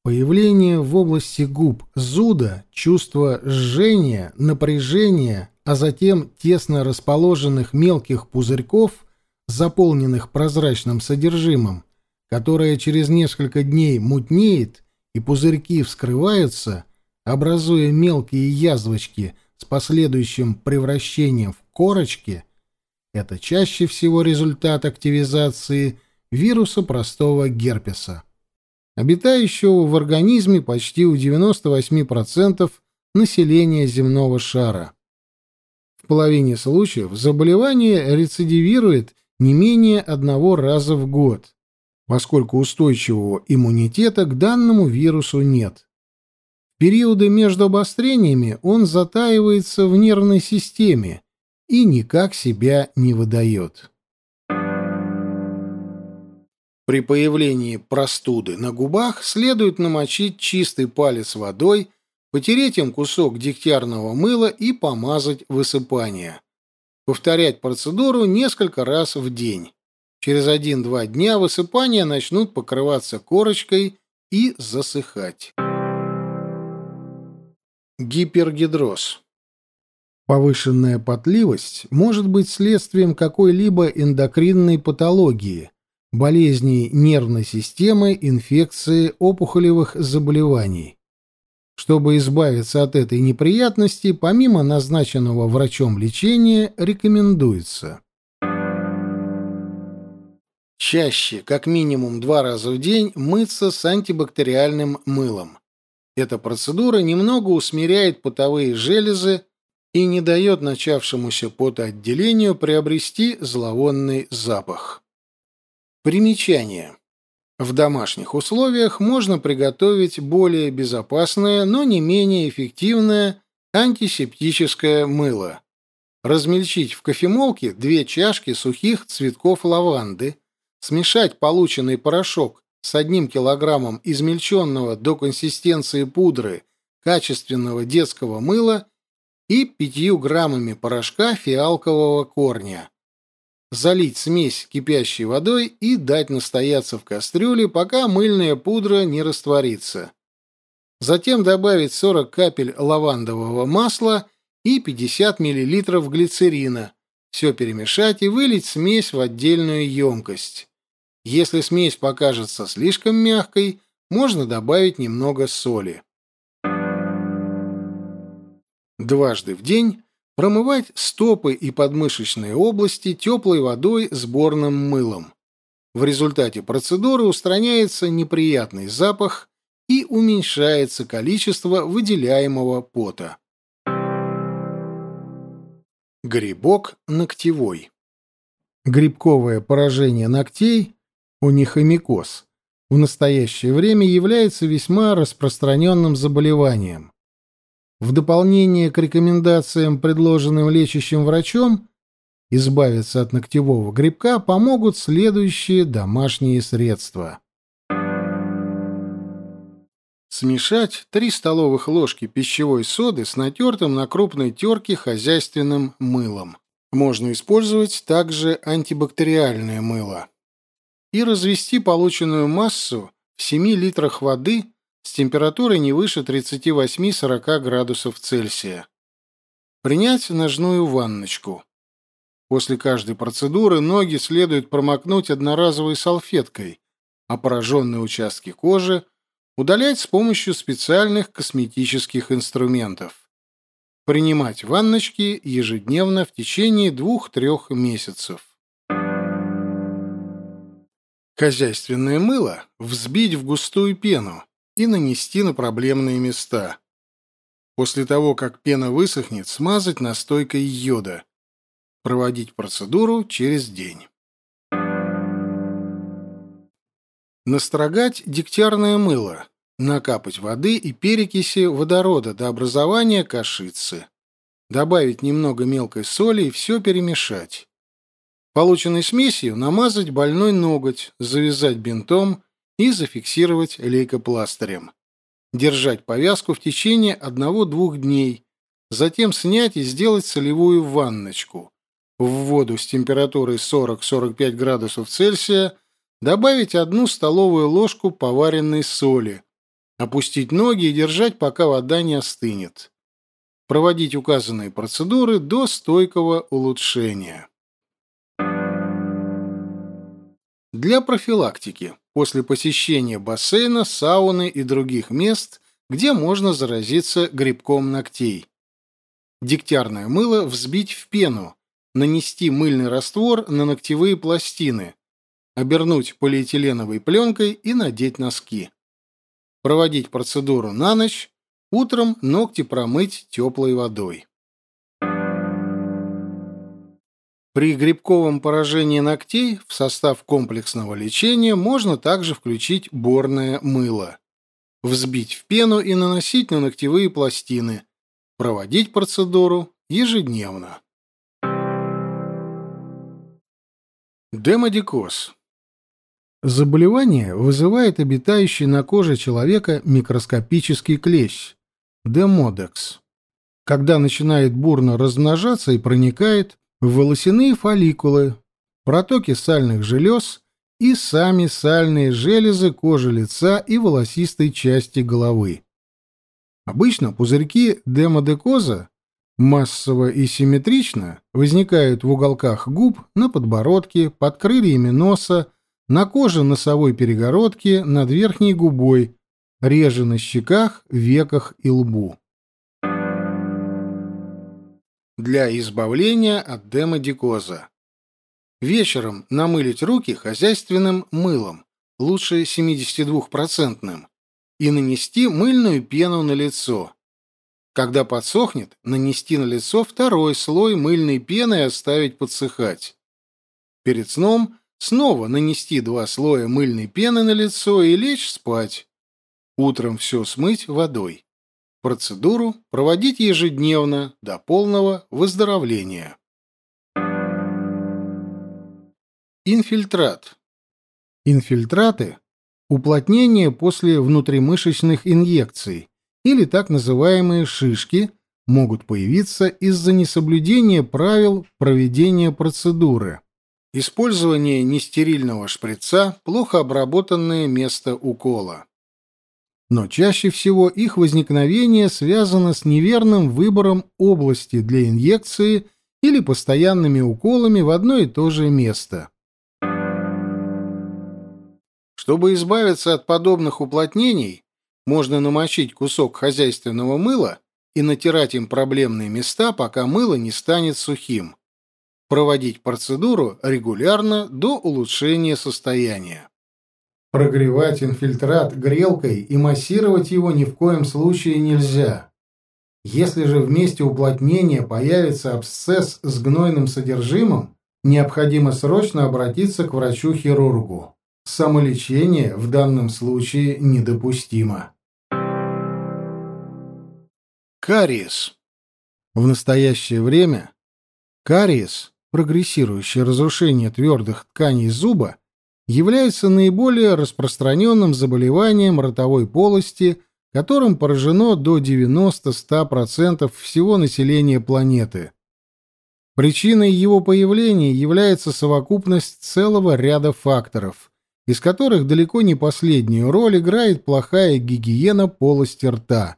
Появление в области губ зуда, чувство жжения, напряжения, а затем тесно расположенных мелких пузырьков, заполненных прозрачным содержимым, которое через несколько дней мутнеет, и пузырьки вскрываются, образуя мелкие язвочки с последующим превращением в корочки, это чаще всего результат активизации вируса простого герпеса, обитающего в организме почти у 98% населения земного шара половине случаев заболевание рецидивирует не менее одного раза в год, поскольку устойчивого иммунитета к данному вирусу нет. Периоды между обострениями он затаивается в нервной системе и никак себя не выдает. При появлении простуды на губах следует намочить чистый палец водой – потереть им кусок дегтярного мыла и помазать высыпание. Повторять процедуру несколько раз в день. Через один-два дня высыпания начнут покрываться корочкой и засыхать. Гипергидроз. Повышенная потливость может быть следствием какой-либо эндокринной патологии, болезней нервной системы, инфекции, опухолевых заболеваний. Чтобы избавиться от этой неприятности, помимо назначенного врачом лечения, рекомендуется чаще, как минимум два раза в день, мыться с антибактериальным мылом. Эта процедура немного усмиряет потовые железы и не дает начавшемуся потоотделению приобрести зловонный запах. Примечание. В домашних условиях можно приготовить более безопасное, но не менее эффективное антисептическое мыло. Размельчить в кофемолке две чашки сухих цветков лаванды, смешать полученный порошок с одним килограммом измельченного до консистенции пудры качественного детского мыла и пятью граммами порошка фиалкового корня. Залить смесь кипящей водой и дать настояться в кастрюле, пока мыльная пудра не растворится. Затем добавить 40 капель лавандового масла и 50 мл глицерина. Все перемешать и вылить смесь в отдельную емкость. Если смесь покажется слишком мягкой, можно добавить немного соли. Дважды в день промывать стопы и подмышечные области теплой водой с борным мылом. В результате процедуры устраняется неприятный запах и уменьшается количество выделяемого пота. Грибок ногтевой. Грибковое поражение ногтей онихомикоз, в настоящее время является весьма распространенным заболеванием. В дополнение к рекомендациям, предложенным лечащим врачом, избавиться от ногтевого грибка помогут следующие домашние средства. Смешать 3 столовых ложки пищевой соды с натертым на крупной терке хозяйственным мылом. Можно использовать также антибактериальное мыло и развести полученную массу в 7 литрах воды с температурой не выше 38-40 градусов Цельсия. Принять ножную ванночку. После каждой процедуры ноги следует промокнуть одноразовой салфеткой, а пораженные участки кожи удалять с помощью специальных косметических инструментов. Принимать ванночки ежедневно в течение 2-3 месяцев. Хозяйственное мыло взбить в густую пену и нанести на проблемные места. После того, как пена высохнет, смазать настойкой йода. Проводить процедуру через день. Настрогать дегтярное мыло. Накапать воды и перекиси водорода до образования кашицы. Добавить немного мелкой соли и все перемешать. Полученной смесью намазать больной ноготь, завязать бинтом и зафиксировать лейкопластырем. Держать повязку в течение одного-двух дней, затем снять и сделать солевую ванночку. В воду с температурой 40-45 градусов Цельсия добавить одну столовую ложку поваренной соли, опустить ноги и держать, пока вода не остынет. Проводить указанные процедуры до стойкого улучшения. Для профилактики после посещения бассейна, сауны и других мест, где можно заразиться грибком ногтей. Дегтярное мыло взбить в пену, нанести мыльный раствор на ногтевые пластины, обернуть полиэтиленовой пленкой и надеть носки. Проводить процедуру на ночь, утром ногти промыть теплой водой. При грибковом поражении ногтей в состав комплексного лечения можно также включить борное мыло. Взбить в пену и наносить на ногтевые пластины. Проводить процедуру ежедневно. Демодикоз. Заболевание вызывает обитающий на коже человека микроскопический клещ – демодекс. Когда начинает бурно размножаться и проникает волосяные фолликулы, протоки сальных желез и сами сальные железы кожи лица и волосистой части головы. Обычно пузырьки демодекоза массово и симметрично возникают в уголках губ, на подбородке, под крыльями носа, на коже носовой перегородки, над верхней губой, реже на щеках, веках и лбу. Для избавления от демодикоза. Вечером намылить руки хозяйственным мылом, лучше 72-процентным, и нанести мыльную пену на лицо. Когда подсохнет, нанести на лицо второй слой мыльной пены и оставить подсыхать. Перед сном снова нанести два слоя мыльной пены на лицо и лечь спать. Утром все смыть водой. Процедуру проводить ежедневно до полного выздоровления. Инфильтрат. Инфильтраты – уплотнение после внутримышечных инъекций или так называемые шишки могут появиться из-за несоблюдения правил проведения процедуры. Использование нестерильного шприца – плохо обработанное место укола. Но чаще всего их возникновение связано с неверным выбором области для инъекции или постоянными уколами в одно и то же место. Чтобы избавиться от подобных уплотнений, можно намочить кусок хозяйственного мыла и натирать им проблемные места, пока мыло не станет сухим проводить процедуру регулярно до улучшения состояния. Прогревать инфильтрат грелкой и массировать его ни в коем случае нельзя. Если же в месте уплотнения появится абсцесс с гнойным содержимым, необходимо срочно обратиться к врачу-хирургу. Самолечение в данном случае недопустимо. Кариес. В настоящее время кариес прогрессирующее разрушение твердых тканей зуба является наиболее распространенным заболеванием ротовой полости, которым поражено до 90-100% всего населения планеты. Причиной его появления является совокупность целого ряда факторов, из которых далеко не последнюю роль играет плохая гигиена полости рта.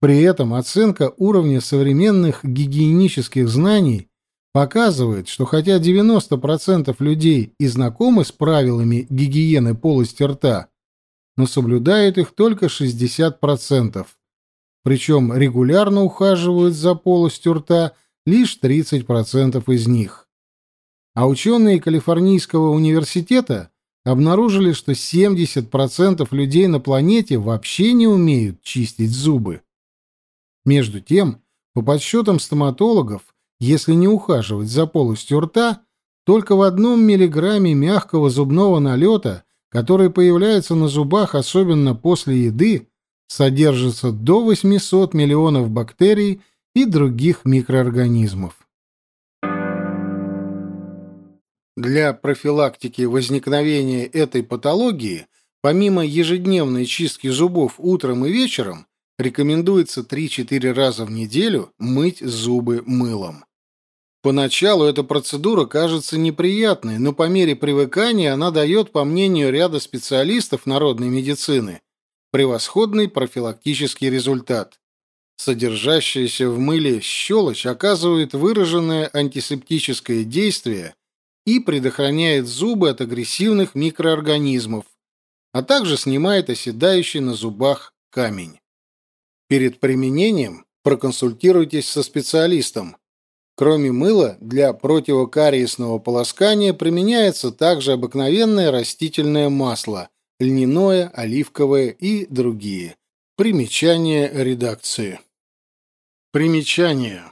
При этом оценка уровня современных гигиенических знаний показывает, что хотя 90% людей и знакомы с правилами гигиены полости рта, но соблюдают их только 60%. Причем регулярно ухаживают за полостью рта лишь 30% из них. А ученые Калифорнийского университета обнаружили, что 70% людей на планете вообще не умеют чистить зубы. Между тем, по подсчетам стоматологов, если не ухаживать за полостью рта, только в одном миллиграмме мягкого зубного налета, который появляется на зубах особенно после еды, содержится до 800 миллионов бактерий и других микроорганизмов. Для профилактики возникновения этой патологии, помимо ежедневной чистки зубов утром и вечером, рекомендуется 3-4 раза в неделю мыть зубы мылом. Поначалу эта процедура кажется неприятной, но по мере привыкания она дает, по мнению ряда специалистов народной медицины, превосходный профилактический результат. Содержащаяся в мыле щелочь оказывает выраженное антисептическое действие и предохраняет зубы от агрессивных микроорганизмов, а также снимает оседающий на зубах камень. Перед применением проконсультируйтесь со специалистом, Кроме мыла, для противокариесного полоскания применяется также обыкновенное растительное масло, льняное, оливковое и другие. Примечание редакции. Примечание.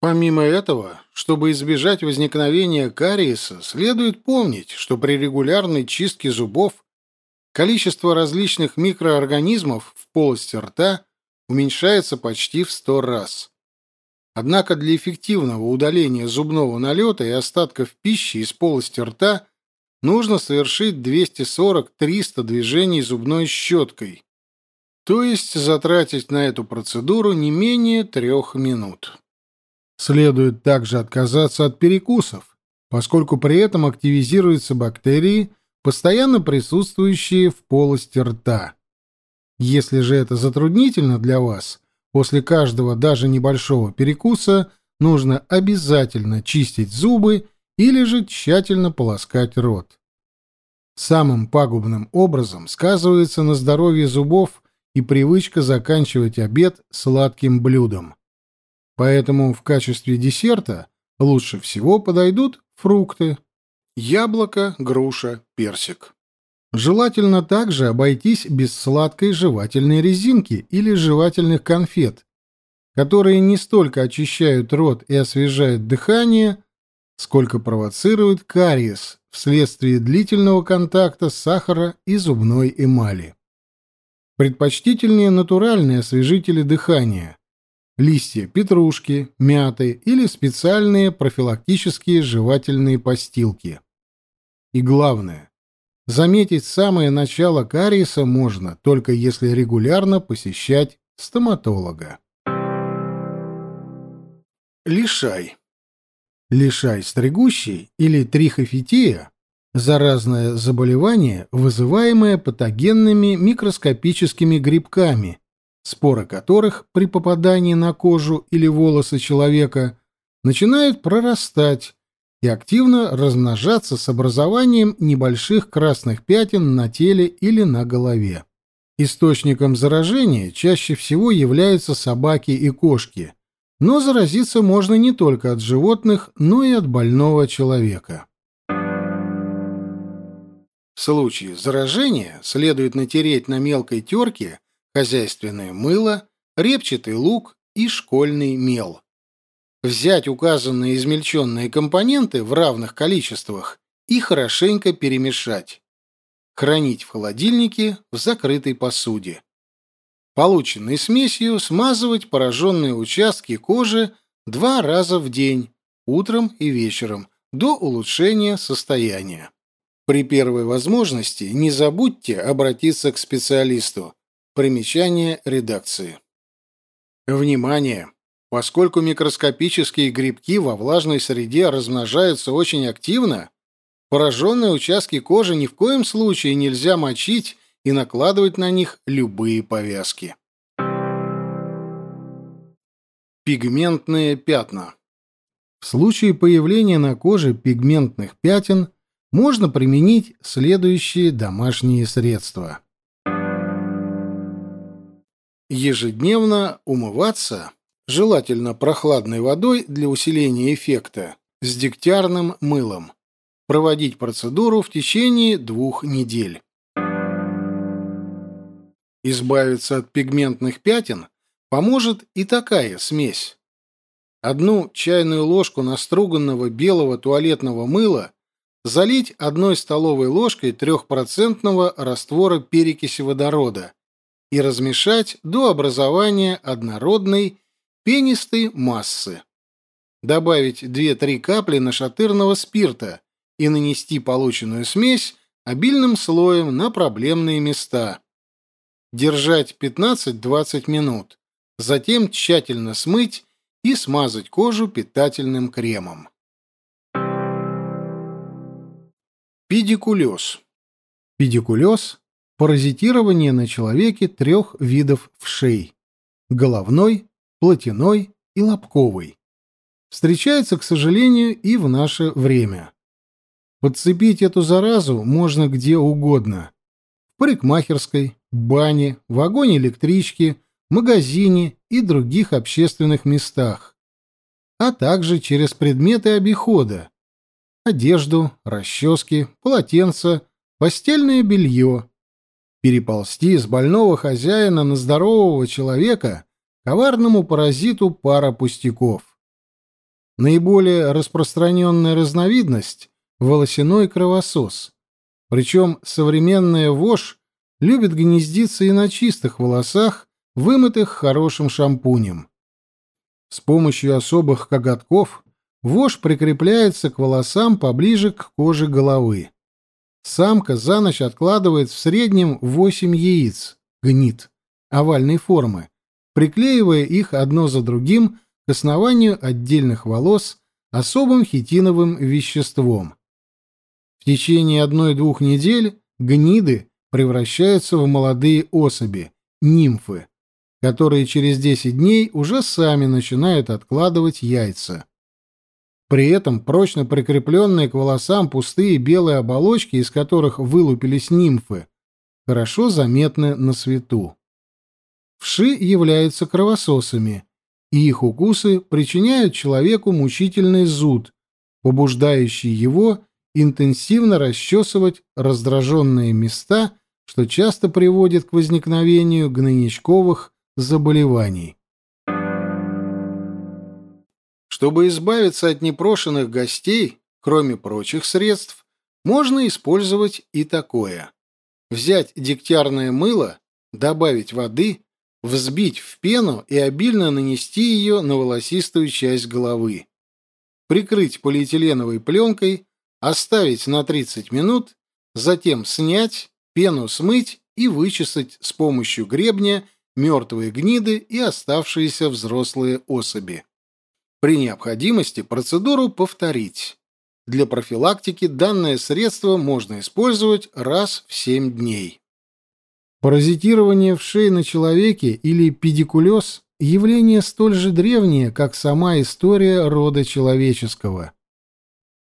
Помимо этого, чтобы избежать возникновения кариеса, следует помнить, что при регулярной чистке зубов количество различных микроорганизмов в полости рта уменьшается почти в 100 раз. Однако для эффективного удаления зубного налета и остатков пищи из полости рта нужно совершить 240-300 движений зубной щеткой, то есть затратить на эту процедуру не менее трех минут. Следует также отказаться от перекусов, поскольку при этом активизируются бактерии, постоянно присутствующие в полости рта. Если же это затруднительно для вас, после каждого даже небольшого перекуса нужно обязательно чистить зубы или же тщательно полоскать рот. Самым пагубным образом сказывается на здоровье зубов и привычка заканчивать обед сладким блюдом. Поэтому в качестве десерта лучше всего подойдут фрукты. Яблоко, груша, персик. Желательно также обойтись без сладкой жевательной резинки или жевательных конфет, которые не столько очищают рот и освежают дыхание, сколько провоцируют кариес вследствие длительного контакта сахара и зубной эмали. Предпочтительнее натуральные освежители дыхания, листья петрушки, мяты или специальные профилактические жевательные постилки. И главное, заметить самое начало кариеса можно, только если регулярно посещать стоматолога. Лишай. Лишай стригущий или трихофития – заразное заболевание, вызываемое патогенными микроскопическими грибками, споры которых при попадании на кожу или волосы человека начинают прорастать и активно размножаться с образованием небольших красных пятен на теле или на голове. Источником заражения чаще всего являются собаки и кошки, но заразиться можно не только от животных, но и от больного человека. В случае заражения следует натереть на мелкой терке хозяйственное мыло, репчатый лук и школьный мел. Взять указанные измельченные компоненты в равных количествах и хорошенько перемешать. Хранить в холодильнике в закрытой посуде. Полученной смесью смазывать пораженные участки кожи два раза в день, утром и вечером, до улучшения состояния. При первой возможности не забудьте обратиться к специалисту. Примечание редакции. Внимание! Поскольку микроскопические грибки во влажной среде размножаются очень активно, пораженные участки кожи ни в коем случае нельзя мочить и накладывать на них любые повязки. Пигментные пятна. В случае появления на коже пигментных пятен можно применить следующие домашние средства. Ежедневно умываться, желательно прохладной водой для усиления эффекта, с дегтярным мылом. Проводить процедуру в течение двух недель. Избавиться от пигментных пятен поможет и такая смесь. Одну чайную ложку наструганного белого туалетного мыла залить одной столовой ложкой трехпроцентного раствора перекиси водорода и размешать до образования однородной пенистой массы. Добавить 2-3 капли нашатырного спирта и нанести полученную смесь обильным слоем на проблемные места. Держать 15-20 минут. Затем тщательно смыть и смазать кожу питательным кремом. Педикулез. Педикулез паразитирование на человеке трех видов вшей – головной, плотяной и лобковый. Встречается, к сожалению, и в наше время. Подцепить эту заразу можно где угодно. В парикмахерской, бане, вагоне электрички, магазине и других общественных местах, а также через предметы обихода – одежду, расчески, полотенца, постельное белье, переползти с больного хозяина на здорового человека коварному паразиту пара пустяков. Наиболее распространенная разновидность – волосяной кровосос. Причем современная вошь любит гнездиться и на чистых волосах, вымытых хорошим шампунем. С помощью особых коготков вошь прикрепляется к волосам поближе к коже головы. Самка за ночь откладывает в среднем 8 яиц, гнит, овальной формы, приклеивая их одно за другим к основанию отдельных волос особым хитиновым веществом. В течение одной-двух недель гниды превращаются в молодые особи, нимфы, которые через 10 дней уже сами начинают откладывать яйца. При этом прочно прикрепленные к волосам пустые белые оболочки, из которых вылупились нимфы, хорошо заметны на свету. Вши являются кровососами, и их укусы причиняют человеку мучительный зуд, побуждающий его интенсивно расчесывать раздраженные места, что часто приводит к возникновению гнойничковых заболеваний. Чтобы избавиться от непрошенных гостей, кроме прочих средств, можно использовать и такое. Взять дегтярное мыло, добавить воды, взбить в пену и обильно нанести ее на волосистую часть головы. Прикрыть полиэтиленовой пленкой, оставить на 30 минут, затем снять, пену смыть и вычесать с помощью гребня мертвые гниды и оставшиеся взрослые особи. При необходимости процедуру повторить. Для профилактики данное средство можно использовать раз в 7 дней. Паразитирование в шее на человеке или педикулез – явление столь же древнее, как сама история рода человеческого.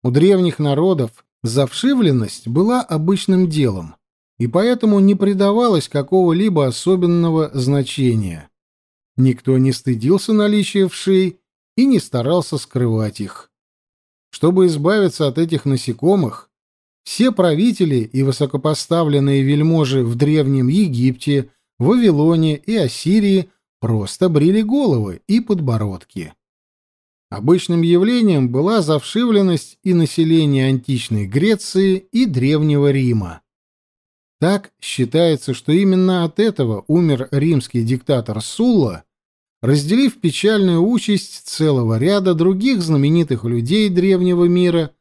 У древних народов завшивленность была обычным делом, и поэтому не придавалось какого-либо особенного значения. Никто не стыдился наличия вшей и не старался скрывать их. Чтобы избавиться от этих насекомых, все правители и высокопоставленные вельможи в Древнем Египте, Вавилоне и Ассирии просто брили головы и подбородки. Обычным явлением была завшивленность и населения античной Греции и Древнего Рима. Так считается, что именно от этого умер римский диктатор Сулла, разделив печальную участь целого ряда других знаменитых людей древнего мира,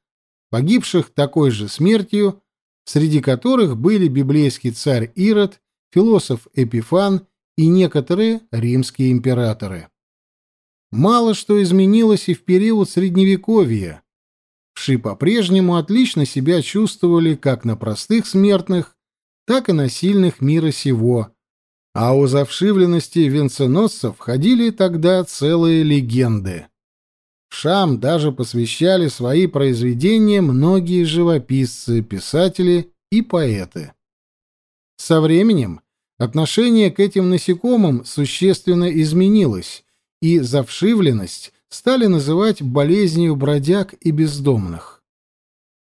погибших такой же смертью, среди которых были библейский царь Ирод, философ Эпифан и некоторые римские императоры. Мало что изменилось и в период Средневековья. Вши по-прежнему отлично себя чувствовали как на простых смертных, так и на сильных мира сего, а у завшивленности венценосцев ходили тогда целые легенды. Шам даже посвящали свои произведения многие живописцы, писатели и поэты. Со временем отношение к этим насекомым существенно изменилось, и завшивленность стали называть болезнью бродяг и бездомных.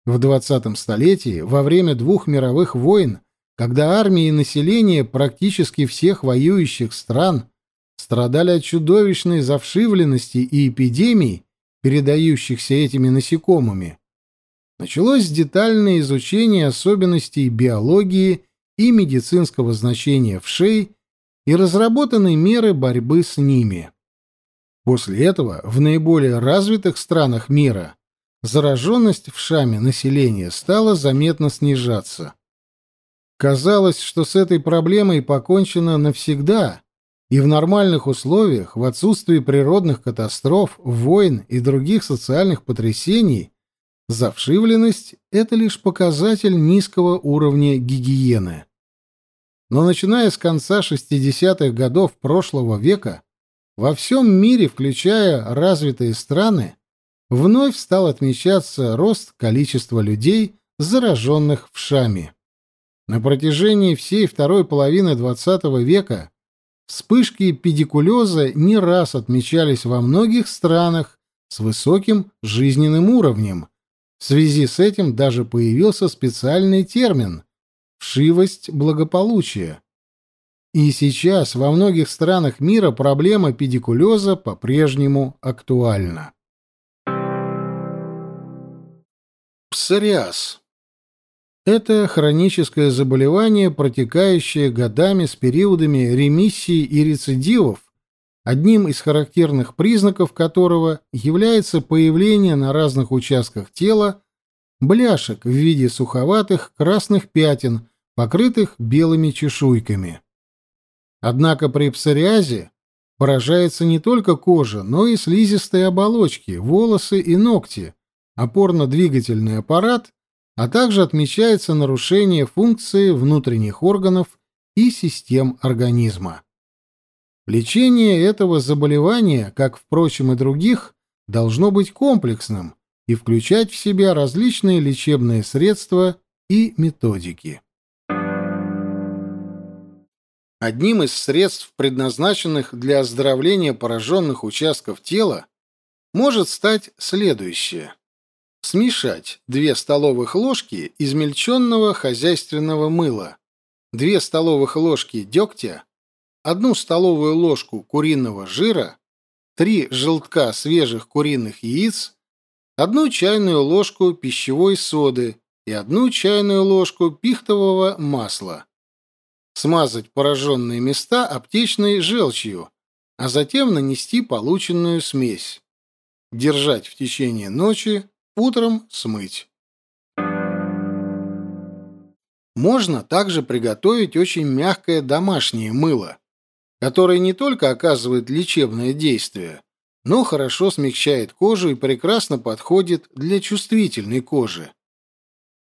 В 20 столетии, во время двух мировых войн, когда армии и население практически всех воюющих стран страдали от чудовищной завшивленности и эпидемий, передающихся этими насекомыми, началось детальное изучение особенностей биологии и медицинского значения вшей и разработаны меры борьбы с ними. После этого в наиболее развитых странах мира зараженность вшами населения стала заметно снижаться. Казалось, что с этой проблемой покончено навсегда, и в нормальных условиях, в отсутствии природных катастроф, войн и других социальных потрясений, завшивленность — это лишь показатель низкого уровня гигиены. Но начиная с конца 60-х годов прошлого века, во всем мире, включая развитые страны, вновь стал отмечаться рост количества людей, зараженных вшами. На протяжении всей второй половины XX века Вспышки педикулеза не раз отмечались во многих странах с высоким жизненным уровнем. В связи с этим даже появился специальный термин «вшивость благополучия». И сейчас во многих странах мира проблема педикулеза по-прежнему актуальна. Псориаз это хроническое заболевание, протекающее годами с периодами ремиссии и рецидивов, одним из характерных признаков которого является появление на разных участках тела бляшек в виде суховатых красных пятен, покрытых белыми чешуйками. Однако при псориазе поражается не только кожа, но и слизистые оболочки, волосы и ногти, опорно-двигательный аппарат, а также отмечается нарушение функции внутренних органов и систем организма. Лечение этого заболевания, как, впрочем, и других, должно быть комплексным и включать в себя различные лечебные средства и методики. Одним из средств, предназначенных для оздоровления пораженных участков тела, может стать следующее. Смешать 2 столовых ложки измельченного хозяйственного мыла, 2 столовых ложки дегтя, 1 столовую ложку куриного жира, 3 желтка свежих куриных яиц, 1 чайную ложку пищевой соды и 1 чайную ложку пихтового масла смазать пораженные места аптечной желчью, а затем нанести полученную смесь. Держать в течение ночи, утром смыть. Можно также приготовить очень мягкое домашнее мыло, которое не только оказывает лечебное действие, но хорошо смягчает кожу и прекрасно подходит для чувствительной кожи.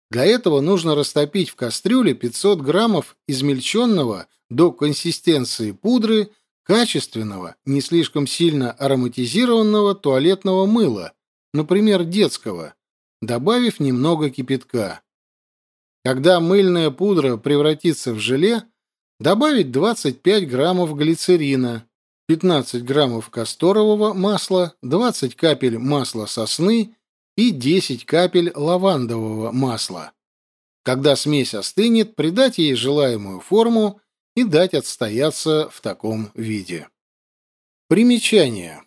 Для этого нужно растопить в кастрюле 500 граммов измельченного до консистенции пудры качественного, не слишком сильно ароматизированного туалетного мыла, например, детского, добавив немного кипятка. Когда мыльная пудра превратится в желе, добавить 25 граммов глицерина, 15 граммов касторового масла, 20 капель масла сосны и 10 капель лавандового масла. Когда смесь остынет, придать ей желаемую форму и дать отстояться в таком виде. Примечание.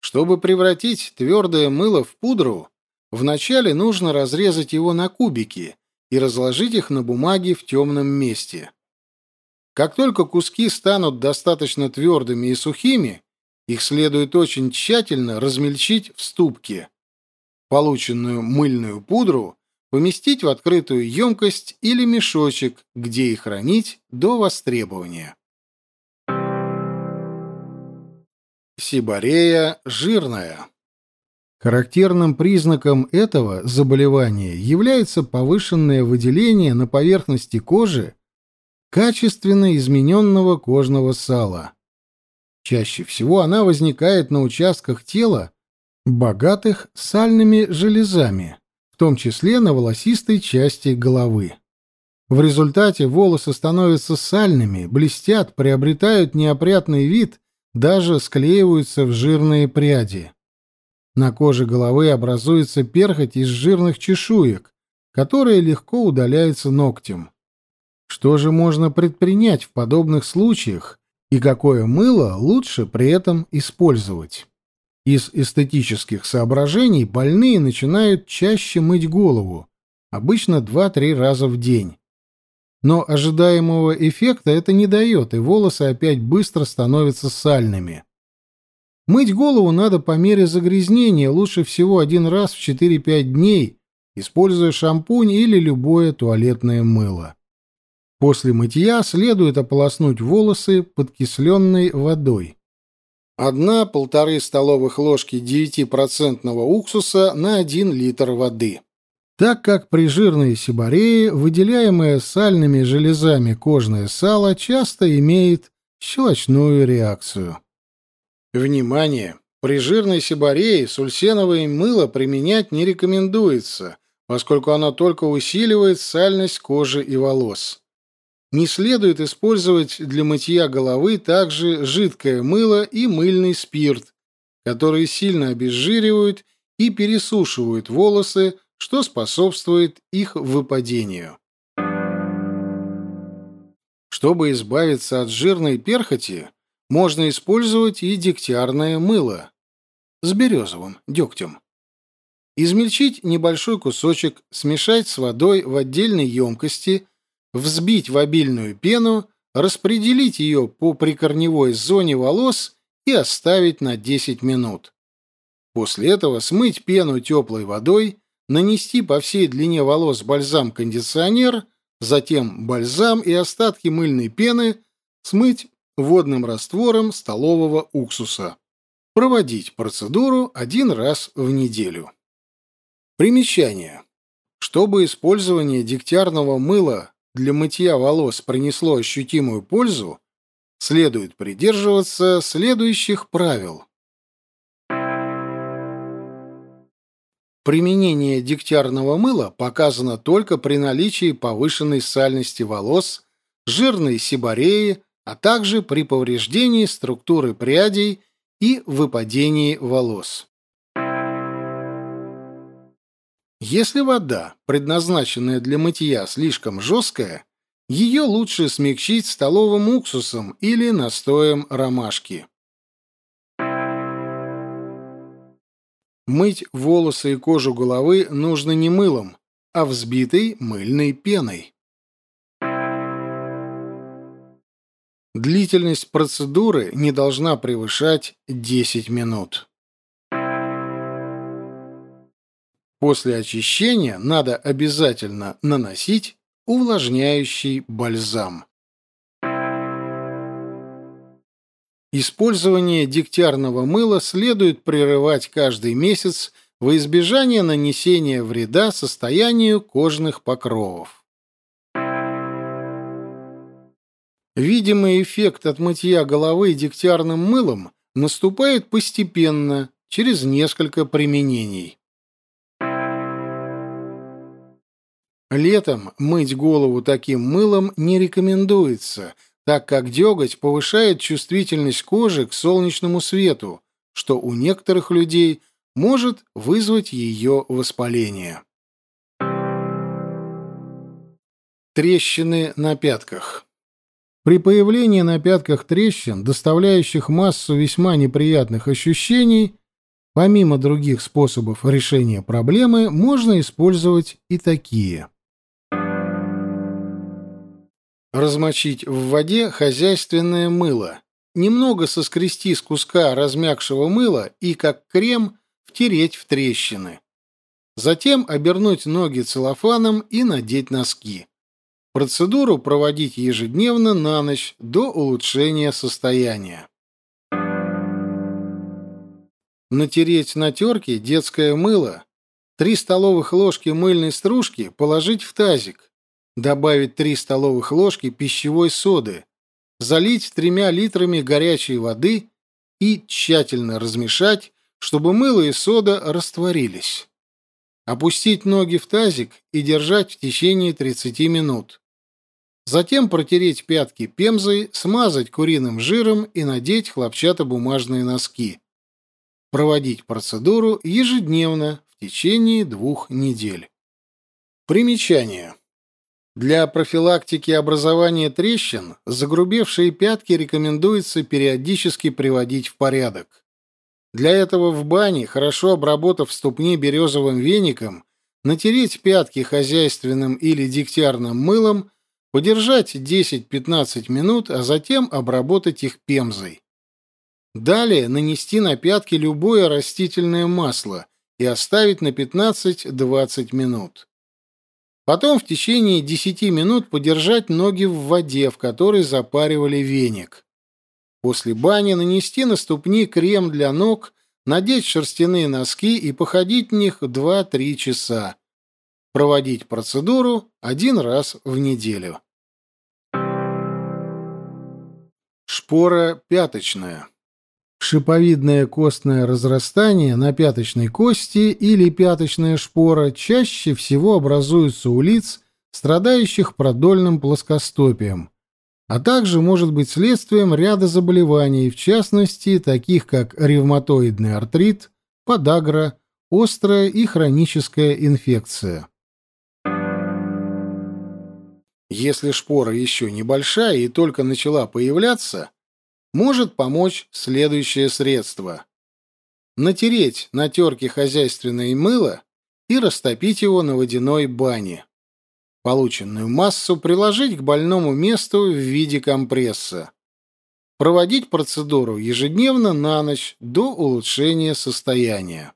Чтобы превратить твердое мыло в пудру, вначале нужно разрезать его на кубики и разложить их на бумаге в темном месте. Как только куски станут достаточно твердыми и сухими, их следует очень тщательно размельчить в ступке. Полученную мыльную пудру поместить в открытую емкость или мешочек, где и хранить до востребования. Сибарея жирная. Характерным признаком этого заболевания является повышенное выделение на поверхности кожи качественно измененного кожного сала. Чаще всего она возникает на участках тела, богатых сальными железами, в том числе на волосистой части головы. В результате волосы становятся сальными, блестят, приобретают неопрятный вид, даже склеиваются в жирные пряди. На коже головы образуется перхоть из жирных чешуек, которые легко удаляются ногтем. Что же можно предпринять в подобных случаях и какое мыло лучше при этом использовать? Из эстетических соображений больные начинают чаще мыть голову, обычно 2-3 раза в день. Но ожидаемого эффекта это не дает, и волосы опять быстро становятся сальными. Мыть голову надо по мере загрязнения, лучше всего один раз в 4-5 дней, используя шампунь или любое туалетное мыло. После мытья следует ополоснуть волосы подкисленной водой. Одна-полторы столовых ложки 9% уксуса на 1 литр воды. Так как при жирной сибарее выделяемое сальными железами кожное сало часто имеет щелочную реакцию. Внимание! При жирной сибарее сульсеновое мыло применять не рекомендуется, поскольку оно только усиливает сальность кожи и волос. Не следует использовать для мытья головы также жидкое мыло и мыльный спирт, которые сильно обезжиривают и пересушивают волосы, что способствует их выпадению. Чтобы избавиться от жирной перхоти, можно использовать и дегтярное мыло с березовым дегтем. Измельчить небольшой кусочек, смешать с водой в отдельной емкости – взбить в обильную пену, распределить ее по прикорневой зоне волос и оставить на 10 минут. После этого смыть пену теплой водой, нанести по всей длине волос бальзам-кондиционер, затем бальзам и остатки мыльной пены смыть водным раствором столового уксуса. Проводить процедуру один раз в неделю. Примечание. Чтобы использование дегтярного мыла для мытья волос принесло ощутимую пользу, следует придерживаться следующих правил. Применение дегтярного мыла показано только при наличии повышенной сальности волос, жирной сибореи, а также при повреждении структуры прядей и выпадении волос. Если вода, предназначенная для мытья, слишком жесткая, ее лучше смягчить столовым уксусом или настоем ромашки. Мыть волосы и кожу головы нужно не мылом, а взбитой мыльной пеной. Длительность процедуры не должна превышать 10 минут. После очищения надо обязательно наносить увлажняющий бальзам. Использование дегтярного мыла следует прерывать каждый месяц во избежание нанесения вреда состоянию кожных покровов. Видимый эффект от мытья головы дегтярным мылом наступает постепенно, через несколько применений. Летом мыть голову таким мылом не рекомендуется – так как деготь повышает чувствительность кожи к солнечному свету, что у некоторых людей может вызвать ее воспаление. Трещины на пятках. При появлении на пятках трещин, доставляющих массу весьма неприятных ощущений, помимо других способов решения проблемы, можно использовать и такие размочить в воде хозяйственное мыло, немного соскрести с куска размягшего мыла и, как крем, втереть в трещины. Затем обернуть ноги целлофаном и надеть носки. Процедуру проводить ежедневно на ночь до улучшения состояния. Натереть на терке детское мыло, 3 столовых ложки мыльной стружки положить в тазик, добавить 3 столовых ложки пищевой соды, залить тремя литрами горячей воды и тщательно размешать, чтобы мыло и сода растворились. Опустить ноги в тазик и держать в течение 30 минут. Затем протереть пятки пемзой, смазать куриным жиром и надеть хлопчатобумажные носки. Проводить процедуру ежедневно в течение двух недель. Примечание. Для профилактики образования трещин загрубевшие пятки рекомендуется периодически приводить в порядок. Для этого в бане, хорошо обработав ступни березовым веником, натереть пятки хозяйственным или дегтярным мылом, подержать 10-15 минут, а затем обработать их пемзой. Далее нанести на пятки любое растительное масло и оставить на 15-20 минут. Потом в течение 10 минут подержать ноги в воде, в которой запаривали веник. После бани нанести на ступни крем для ног, надеть шерстяные носки и походить в них 2-3 часа. Проводить процедуру один раз в неделю. Шпора пяточная. Шиповидное костное разрастание на пяточной кости или пяточная шпора чаще всего образуются у лиц, страдающих продольным плоскостопием, а также может быть следствием ряда заболеваний, в частности, таких как ревматоидный артрит, подагра, острая и хроническая инфекция. Если шпора еще небольшая и только начала появляться, может помочь следующее средство. Натереть на терке хозяйственное мыло и растопить его на водяной бане. Полученную массу приложить к больному месту в виде компресса. Проводить процедуру ежедневно на ночь до улучшения состояния.